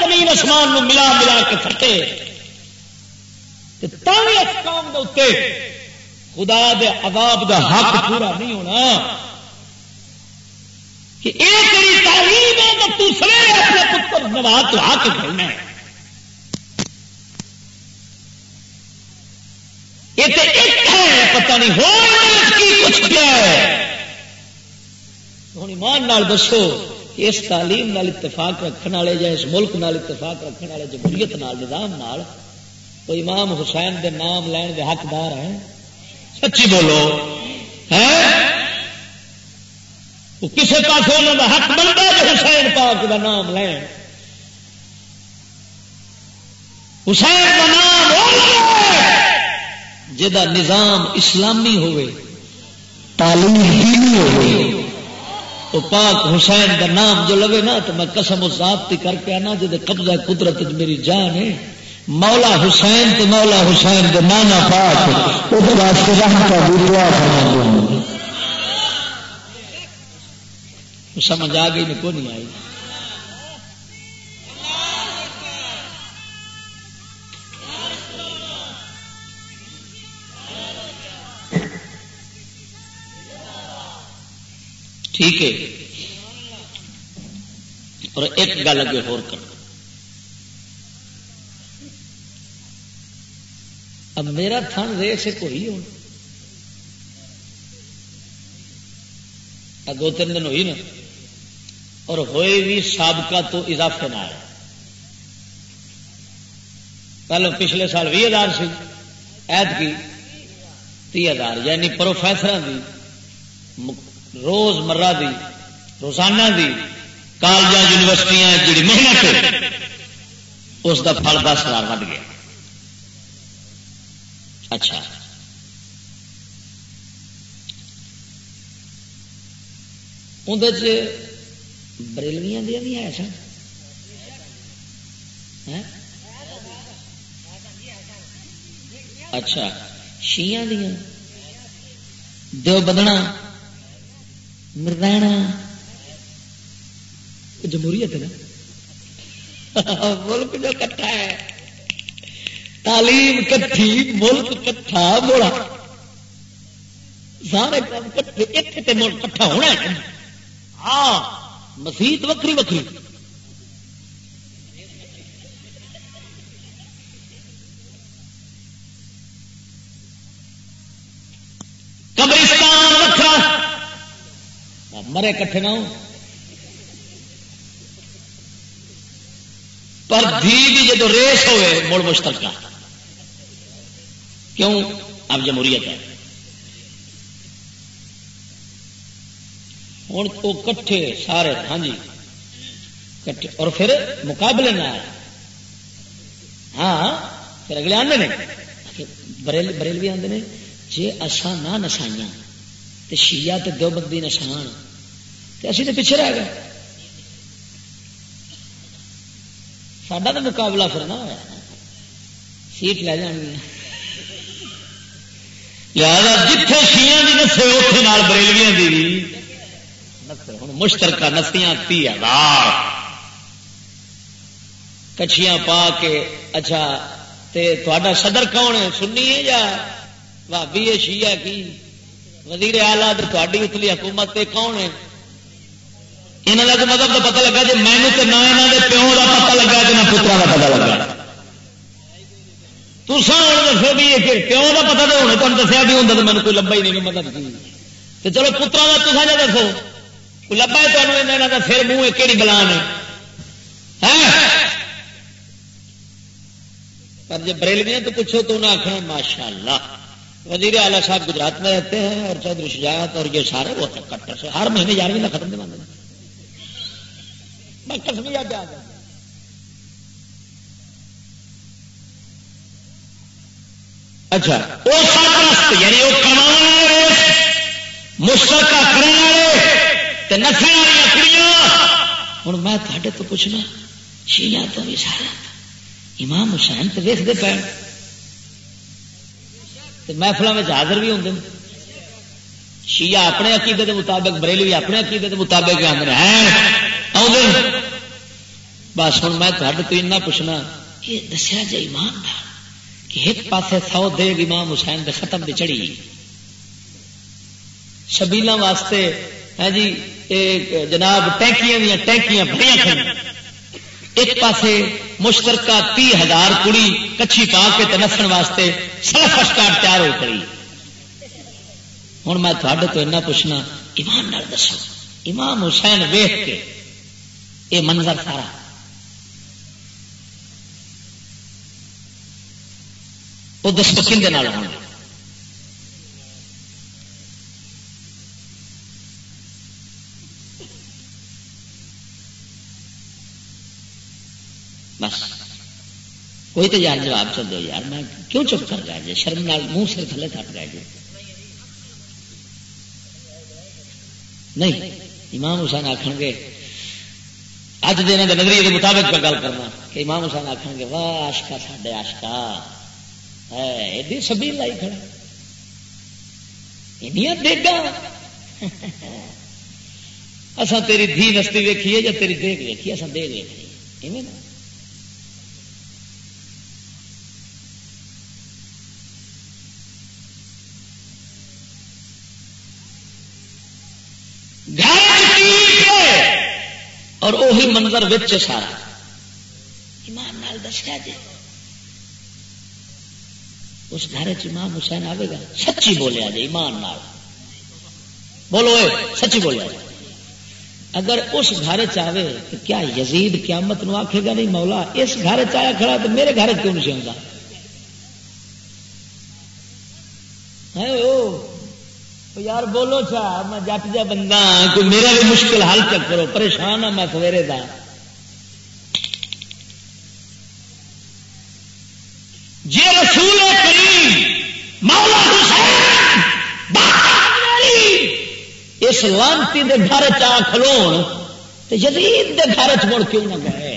زمین آسمان ملا ملا کے تھٹے قوم کے خدا دے عذاب دا حق پورا نہیں ہونا۔ کہ ایک تیری تعلیم ہے تو سویرے اپنے پتر نواز لا کے کرنا ہے۔ یہ تو ایک ہے، پتہ نہیں ہو کی کچھ کیا ہے۔ ہوں ایمان نال دسو کہ اس تعلیم نال اتفاق رکھنے والے یا اس ملک نال اتفاق رکھنے والے جمہوریت نال، نظام نال تو امام حسین دے نام لین دے حقدار ہیں۔ سچی بولو۔ ہے کسی پاس انہوں کا حق بنتا ہے حسین پاک کا نام لین؟ حسین کا نام جا نظام اسلامی ہوئے، تعلیم دینی ہوئے۔ تو پاک حسین کا نام جو لگے نا، تو میں قسم ذات کر کے آنا جی قبضہ قدرت میری جان ہے۔ مولا حسین تو مولا حسین کے نانا پاک۔ اس واسطے رحمت کا دعا فرما دوں سمجھ آ گئی کو نہیں آئی؟ ٹھیک ہے۔ اور ایک گل اگے ہو اب میرا تھن ریس ایک ہوئی ہوں دو تین دن ہوئی نا۔ اور ہوئے بھی سابقہ تو اضافے نہ آئے۔ پہلے پچھلے سال بھی ہزار سی ایت کی تی ہزار یعنی پروفیسر دی، روز مرہ دی، روزانہ دی کالج یونیورسٹیاں جڑی محنت اس کا پھل دس ہزار بڑھ گیا۔ اچھا۔ اندر بریلویاں دیا بھی ہے سن اچھا شیاں دیا۔ دو بدنا مردنا جمہوریت نا؟ ملک جو کٹھا ہے۔ تعلیم کٹھی، ملک کٹھا، موڑا۔ سارے کام کٹھے ایک ملک کٹھا ہونا ہے۔ ہاں۔ مسیت وکری وکری۔ قبرستان وکرا مرے کٹھے نہ پر دھی بھی جدو ریس ہوئے، مڑ مشترکہ۔ کیوں؟ اب جمہوریت ہے۔ ہوں تو کٹھے سارے ہاں جی کٹھے۔ اور پھر مقابلے نہ ہاں پھر اگلے آدھے نے۔ بریل بریل بھی آدھے نے جی اصا نہ نسائیاں تو شیعہ تے دو بندی نسان تو اسی تو پیچھے رہ گئے۔ ساڈا تو مقابلہ پھر نہ ہوا سیٹ لے جانی لہٰذا جتھے شیعہ کی نسے اتنے بریلویاں دی۔ ہوں مشترکہ نسیاں تی ہزار کچھیاں پا کے اچھا تے تھوڑا صدر کون ہے؟ سنی ہے یا؟ بھابی ہے شیعہ کی وزیر آلہ تھوڑی اتلی حکومت کون ہے؟ یہاں کا مطلب تو پتا لگا جی میں نہ یہاں کے پیو کا پتا لگا کہ نہ پترا کا پتا لگا۔ تسا ہوں دسو بھی پیو کا پتا تو ہونے تمہیں دسیا بھی ہوتا تو مجھے کوئی لبا ہی نہیں مدد کی؟ تو چلو پترا کا تصا جا دسو۔ لبا تمہیں یہاں کا پھر منہ کہڑی بلان ہے۔ پر جب بریلویاں تو پوچھو تو انہیں آخنا ماشاء اللہ وزیر اعلیٰ صاحب گجرات میں رہتے ہیں اور چودھری شجاعت اور یہ سارے وہ کٹر سے ہر مہینے گیارہویں ختم دے میں کسمیا پہ آ گیا اچھا وہ سرپرست یعنی وہ کما مشترکہ کرنے والے۔ نسل والی کڑیاں ہوں میں تھے تو پوچھنا، شیعہ تو بھی سارا امام حسین تو ویستے پے۔ محفلوں میں حاضر بھی ہوں شیعہ اپنے عقیدے کے مطابق بریلی بھی اپنے عقیدے کے مطابق آدھے ہیں۔ بس ہوں میں تھے تو اتنا پوچھنا، یہ دسیا جی امام ایمان کہ ایک پاسے سو دے امام حسین دے ختم بھی چڑھی۔ شبیل واسطے ہے جی جناب ٹینکیاں دیا ٹینکیاں بڑی ایک پاسے مشترکہ تی ہزار کڑی کچھی پا کے نسن واسطے سلف اسٹارٹ تیار ہو کری۔ ہوں میں تھوڑے تو ایسا پوچھنا، ایمان نال دسو، امام حسین ویخ کے یہ منظر سارا۔ وہ دس پکن کے ہونا کوئی تو یار جواب چل دو یار، میں کیوں چپ کر گیا جی؟ شرم نال منہ سے تھلے تھٹ گئے جی۔ نہیں، امام حسین آخ گے اج دن کے نظریے کے مطابق گل کرنا کہ امام حسین آخ گے، واہ آشکا ساڈے آشکا ایڈی سبھی لائی کھڑا۔ دیگا اصا تیری دھی نستی ویکھیے یا تیری دیکھ ویکھی اصا دیکھ ویکھی اور وہی منظر بچ سارا ایمان نال دسیا جی۔ اس گھر چمام حسین آئے گا، سچی بولیا جی ایمان نال۔ بولو اے، سچی بولیا جی۔ اگر اس گھر چاہے تو کیا یزید قیامت نو آخے گا، نہیں مولا، اس گھر چیا کھڑا تو میرے گھر کیوں نہیں آتا یار بولو چاہ میں جٹ جا بندہ ہاں، کوئی میرا بھی مشکل حل چک کرو، پریشان ہوں میں سویرے کا جی رسول کریم مولا حسین اس لانتی دے گھر چا کھلو تو یزید دے گھر چ مڑ کیوں نہ گئے؟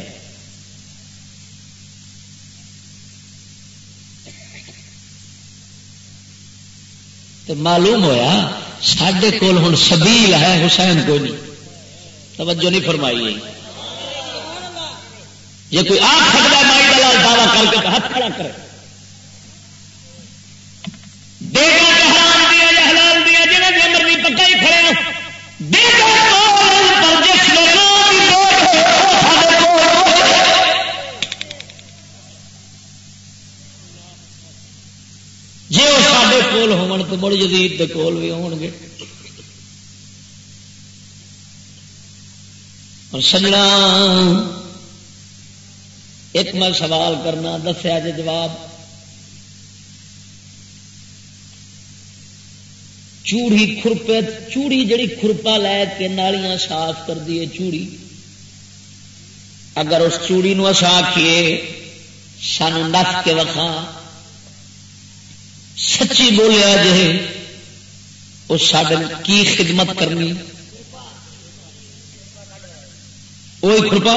تو معلوم ہوا سڈے کول ہوں سبیل ہے، حسین کو نہیں۔ توجہ نہیں فرمائی۔ یہ کوئی آ سکتا مائی دلال دعوی کر کے ہاتھ کھڑا کرے۔ حلال دیا یا حلال دیا، جنہیں بھی مرضی پکا ہی کھڑے جی سارے کول ہو تو مڑ جدید کے کول بھی ہو گے۔ اور سجنا، ایک میں سوال کرنا دسیا جی جواب۔ چوڑی کورپے چوڑی جڑی کورپا لے کے نالیاں صاف کر دیے چوڑی۔ اگر اس چوڑی نو آخیے سان نف کے وقا سچی بولیا جی اس سڈ کی خدمت کرنی؟ وہی کورپا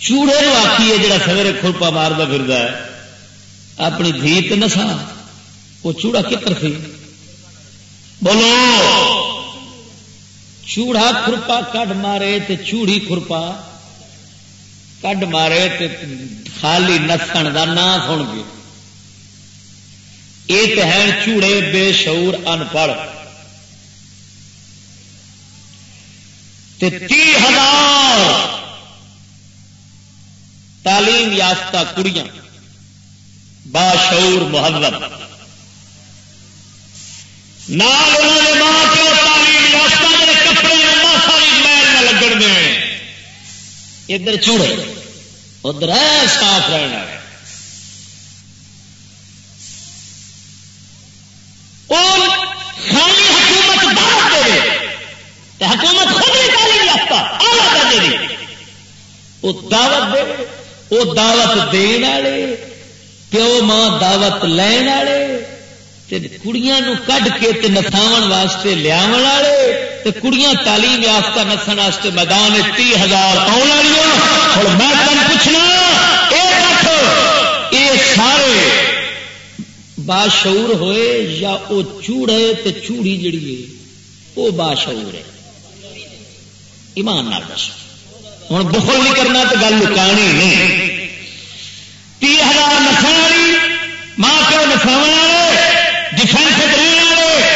چوڑے آخیے جڑا سویرے کورپا مارتا پھر اپنی دھی نسا۔ وہ چوڑا کتر سی بولو۔ چوڑا کھرپا کڈ مارے تے چوڑی کھرپا۔ کڈ مارے تے خالی نسن کا نام سن گے۔ ایک ہے چوڑے بے شعور ان پڑھ تی ہزار تعلیم یافتہ کڑیاں باشعور محبت نال ماں پیو تعلیم یافتہ میرے کپڑے ساری نہ لگن ادھر چوڑے۔ ادھر صاف رہنا ہے اور خالی حکومت دعوت دے۔ تو حکومت خود ہی تعلیم یافتہ آلہ درجے دی۔ وہ دعوت دے، وہ دعوت دین والے، پیو ماں دعوت لین والے۔ کڑیاں کڈ کے نساو واسطے لیا والے کڑیاں تعلیم یافتہ نسن واسطے میدان تی ہزار آن والی اور میں تم پوچھنا یہ سارے باشعور ہوئے یا وہ چوڑ ہے تو چوڑی جڑی ہے؟ وہ باشعور ہے۔ ایمان نال دس۔ ہوں بخل نہیں کرنا تو گل لکانی نہیں۔ تی ہزار نسل والی، ماں پیو نساو والے ڈیفینس رہنے والے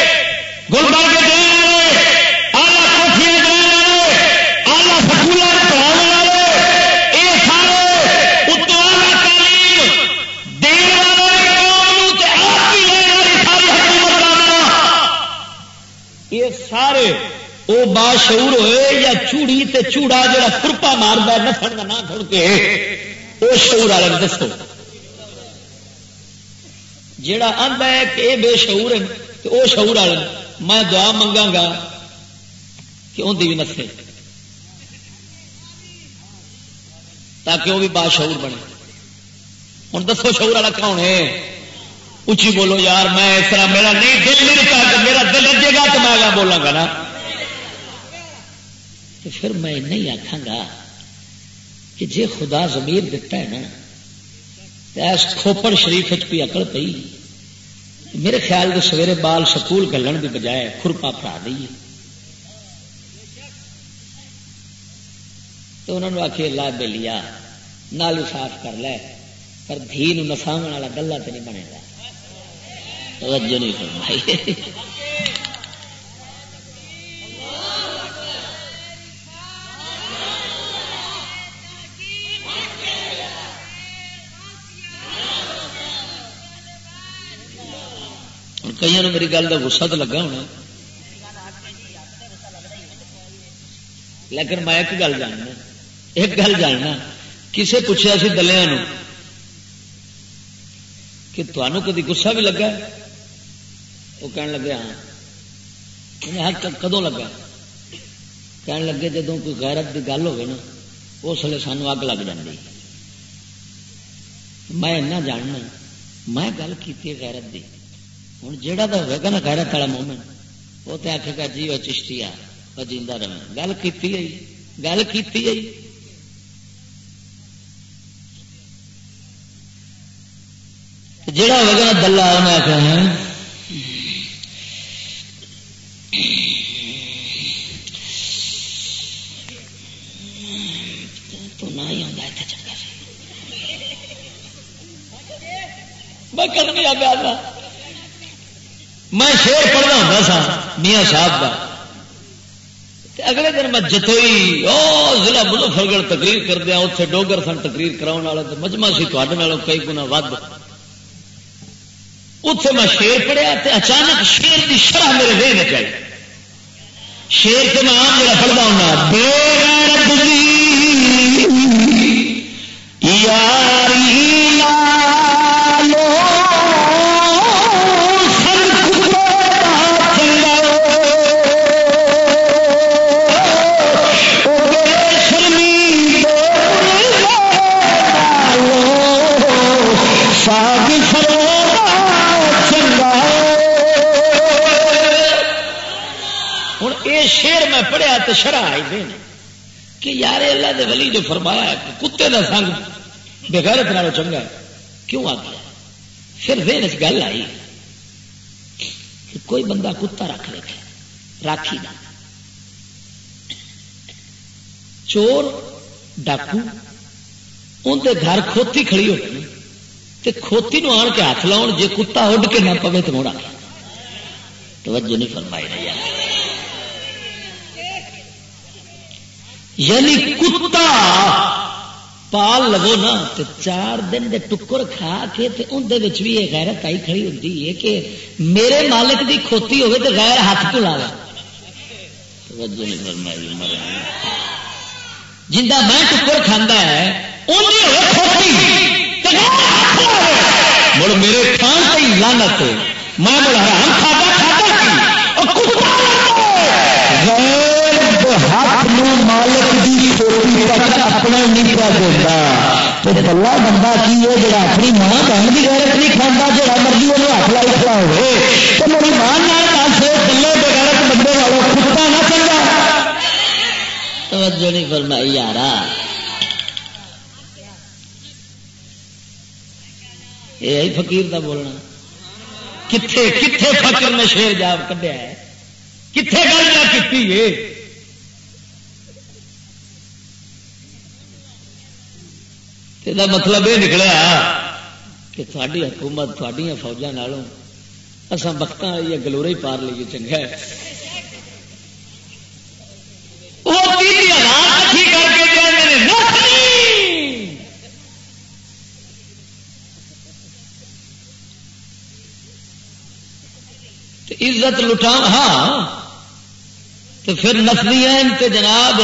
گلبرگ دینے والے آلہ کوٹیاں دینے والے آلہ سکول پڑھانے والے یہ سارے اتو آلہ تعلیم دینے والے ساری حکومت یہ سارے وہ باشعور ہوئے یا چوڑی تے چوڑا جا کورپا مارتا نسن کا نہ تھوڑ کے وہ شعور والے دسو۔ جڑا آتا ہے کہ یہ بے شعور ہے تو وہ شعور والے میں دعا منگا گا کہ ان بھی نسے تاکہ وہ بھی بادشعور بنے۔ ہوں دسو شعور والا کون ہے؟ اچھی بولو، یار میں اس طرح میرا نہیں دل نہیں کرتا میرا دل رجے گا تو میں بولاں گا نا؟ تو پھر میں نہیں آخا گا کہ جی خدا زمیر دتا ہے نا کھوپڑ شریف پی اکڑ پی میرے خیال کے سویرے بال سکول گلن کی بجائے خرپا پڑا دئیے۔ تو انہوں نے آخی لا بے لیا نال صاف کر لے، پر دھی نساو والا گلا تو نہیں بنے گا۔ توجہ نہیں فرمائی۔ کئی میری گل کا گسا تو لگا ہونا۔ لیکن میں ایک گل جاننا۔ ایک گل جاننا۔ کسے پوچھا سی دلیا کہ تمہوں کدی گسا بھی لگا؟ وہ کہنے لگے ہاں۔ کدو لگا؟ کہنے لگے جدو کوئی غیرت کی گل ہوگی نا، اس لیے سانو اگ لگ جاتی میں جاننا، میں گل کی غیرت کی ہوں جہا تو ہوگا نا خیرت والا مومن، وہ تو آخے گا جی وہ چشتی آ وہ جیتا رہے۔ گل کی گل کی جڑا ہوگا نا دلہ انہیں آخر تو نہ ہی آتا اتنے چڑھا میں کرنی آ گیا میں شیر پڑھنا ہوں سا، میاں صاحب کا اگلے دن میں جتوئی ضلع مظفر گڑھ تقریر کر دیا اتنے ڈوگر سن تقریر کراؤ والے تو مجمع سی تے کئی گنا ود۔ اتے میں شیر پڑھیا تے اچانک شیر کی شرح میرے دے نکل شیر سے میں آم جا پڑھتا ہوں بے پڑھیا تو شرح آئی دین کہ یار اللہ دے ولی جو فرمایا ہے کہ کتے کا سنگ بغیرت نالو چنگا ہے، کیوں آ گیا؟ پھر دین چ گل آئی کہ کوئی بندہ کتا رکھ لے راکھی دا چور، ڈاکو اندر گھر کھوتی کھڑی ہو تے کھوتی نو آن کے ہاتھ لاؤ جے کتا اڈ کے نہ پوے تو موڑا توجہ نہیں فرمائی رہی ہے۔ یعنی کتا پال لگو نا تو چار دن دے ٹکر کھا کے اندر بھی یہ غیرت آئی کھڑی ہوتی ہے کہ میرے مالک دی کھوتی ہوگی تو غیر ہاتھ کو لا جا میں ٹکر کھانا ہے مڑ میرے کھان سے لانت میں بڑا ہم کھاتا کھاتا ہاتھ مالک کی چھوٹی تک اپنا نہیں کر دیتا تو بلا بندہ کی ہے جڑا اپنی ماں بہن کی غیرت نہیں کھانا جڑا مرضی وہ ہاتھ لائی کھڑا ہوئے۔ تو میری ماں نال دس کلے بغیرت بندے والوں کتا نہ چاہیے توجہ نہیں فرمائی یار یہ فقیر کا بولنا۔ کتنے کتنے فکر نے شیر جاب کھڈیا ہے؟ کتنے گل کی یہ مطلب یہ نکلا کہ تھوڑی حکومت تھوڑی فوجا اصل وقت یہ گلورے ہی پار لیے چنگا عزت لٹا ہاں تو پھر نسلی جناب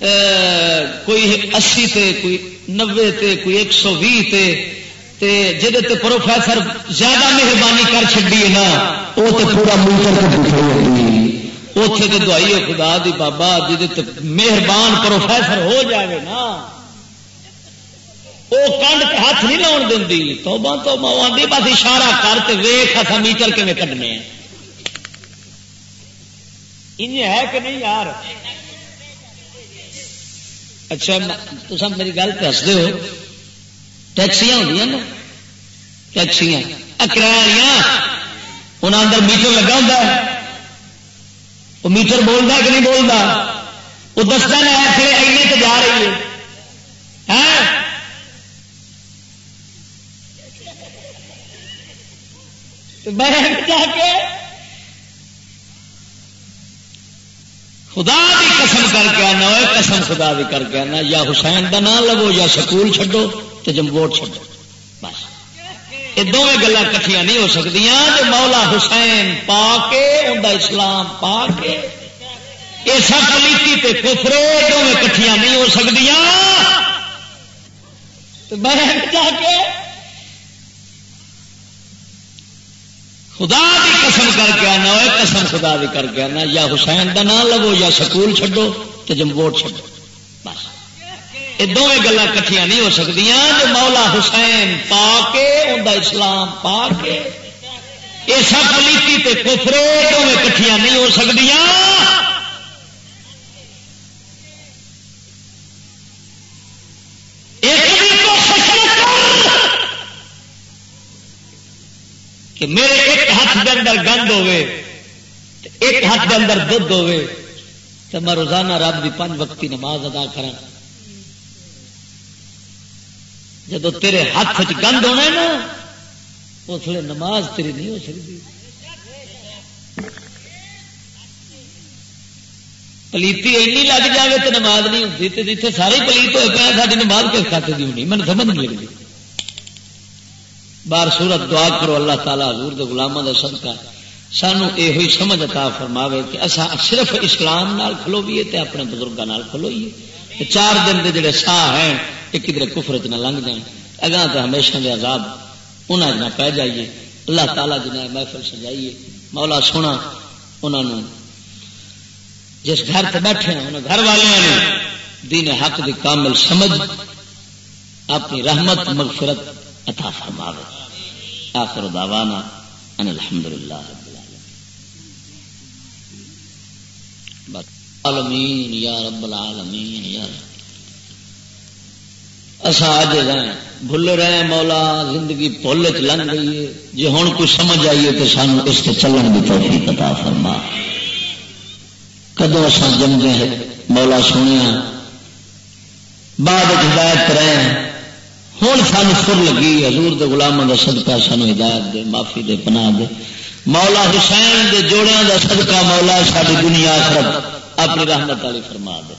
کوئی اسی تے، کوئی نبے تے، کوئی ایک سو بھی تے تے جہد تے پروفیسر زیادہ مہربانی کر چڑی ہے نا وہ تو پورا اتے تو دعائی ہے۔ خدا دی بابا جہد مہربان پروفیسر ہو جائے نا وہ کنڈ ہاتھ نہیں لاؤن دیں تو تو آدھی بس اشارہ کر کے ویخ اصا میٹر کھے کھڈنے ہے کہ نہیں یار؟ اچھا تو میری گل دس دو ٹیکسیاں ہو نا؟ ٹیکسیاں۔ کرایہ انہوں اندر میٹر لگا ہوں وہ میٹر بولتا کہ نہیں بولتا وہ دستا نا پھر اینے تو جا رہی ہے۔ ہاں؟ میں جا کے خدا بھی قسم کر کے آنا ہوئے، قسم خدا بھی کر کے آنا، یا حسین کا نام لو یا سکول چڈو تو جمبوٹ چڈو بس۔ یہ دونوں گلا کٹیا نہیں ہو سکتی جو مولا حسین پا کے ان اسلام پا کے یہ سب پلیتی تے کفرے دونوں کٹھیاں نہیں ہو سکتی میں جا کے خدا کی قسم کر کے آنا ہوئے قسم خدا بھی کر کے آنا، یا حسین کا نام لو یا سکول چھڈو تو جمبوٹ چھڈو۔ بس۔ یہ دونوں گلا کٹیا نہیں ہو سکتی جو مولا حسین پا کے ان اسلام پا کے یہ سب پلیتی تے کفرے دونوں کٹیا نہیں ہو سکتی کہ میرے ایک ہاتھ کے اندر گند ہوے ایک ہاتھ کے اندر دھد ہوے تو میں روزانہ رب کی پانچ وقتی نماز ادا کرا جب تیرے ہاتھ چ گند ہونا نا، اس لیے نماز تیری نہیں ہو سکتی۔ پلیتی اینی لگ جائے تو نماز نہیں ہوتی، تو جیتے سارے پلیت ہوئے پہ ساری نماز کس کھاتے کی ہونی؟ میں سمجھ نہیں لگتی۔ بار سورت دعا کرو، اللہ تعالیٰ حضور دے غلاموں کا صدقہ سانو یہ سمجھ عطا فرماوے کہ اصا صرف اسلام نال کھلویے تے اپنے بزرگوں کھلوئیے۔ چار دن دے جڑے ساہ ہیں یہ کدھر کفر چ نہ لنگ جائیں۔ اگاں تو ہمیشہ دے عذاب انہیں نہ پی جائیے۔ اللہ تعالیٰ جنہیں محفل سجائیے۔ مولا سونا انہوں جس گھر سے بیٹھے ہیں انہوں گھر والوں نے دین حق دی کامل سمجھ، اپنی رحمت، مغفرت عطا فرماوے۔ آخر دعوانا ان الحمد للہ العالمین۔ یا رب العالمین، یا اصا اج رہے بھول رہے ہیں مولا، زندگی پل چ لنگ گئی ہے۔ جی ہوں کچھ سمجھ آئیے تو سانو اس سے چلن کی توفیق عطا فرما۔ کدو اصا جمدے ہیں؟ مولا سونے بعد ہدایت رہے ہیں۔ ہوں سان سر لگی حضور دے غلاموں کا صدقہ سانو ہدایت دے معافی دے پناہ دے۔ مولا حسین دے جوڑیاں دا صدقہ مولا ساری دنیا آخرت۔ اپنی رحمت والی فرما دے۔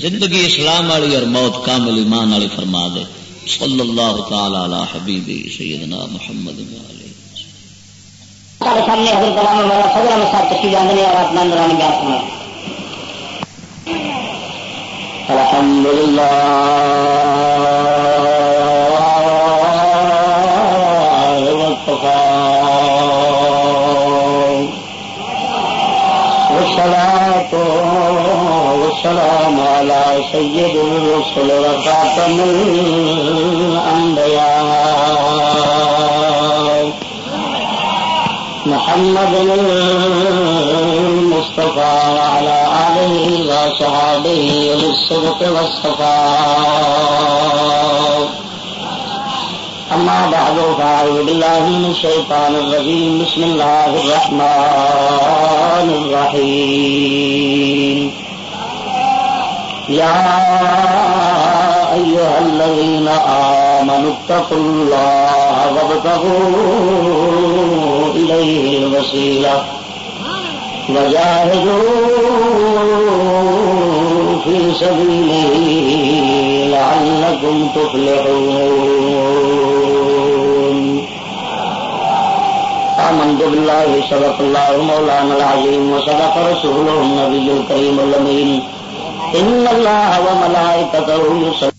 زندگی اسلام والی اور موت کامل ایمان والی فرما دے۔ صلی اللہ تعالی علی حبیبی سیدنا محمد سامنے حضرت کلام والا فضل احمد صاحب تشریف لانے اور اپنا نورانی بیان سنا الحمد على سيد الرسل وخاتم الأنبياء. محمد المصطفى وعلى آله وصحابه بالصدق والصفاء. أما بعد، فأعوذ بالله من الشيطان الرجيم. بسم الله الرحمن الرحيم. يا أيها الذين آمنوا اتقوا الله وابتغوا إليه الوسيلة وجاهدوا في سبيله لعلكم تفلحون. آمنت بالله، صدق الله مولانا العظيم، وصدق رسوله النبي الكريم الأمين. إن الله وملائكته يصلون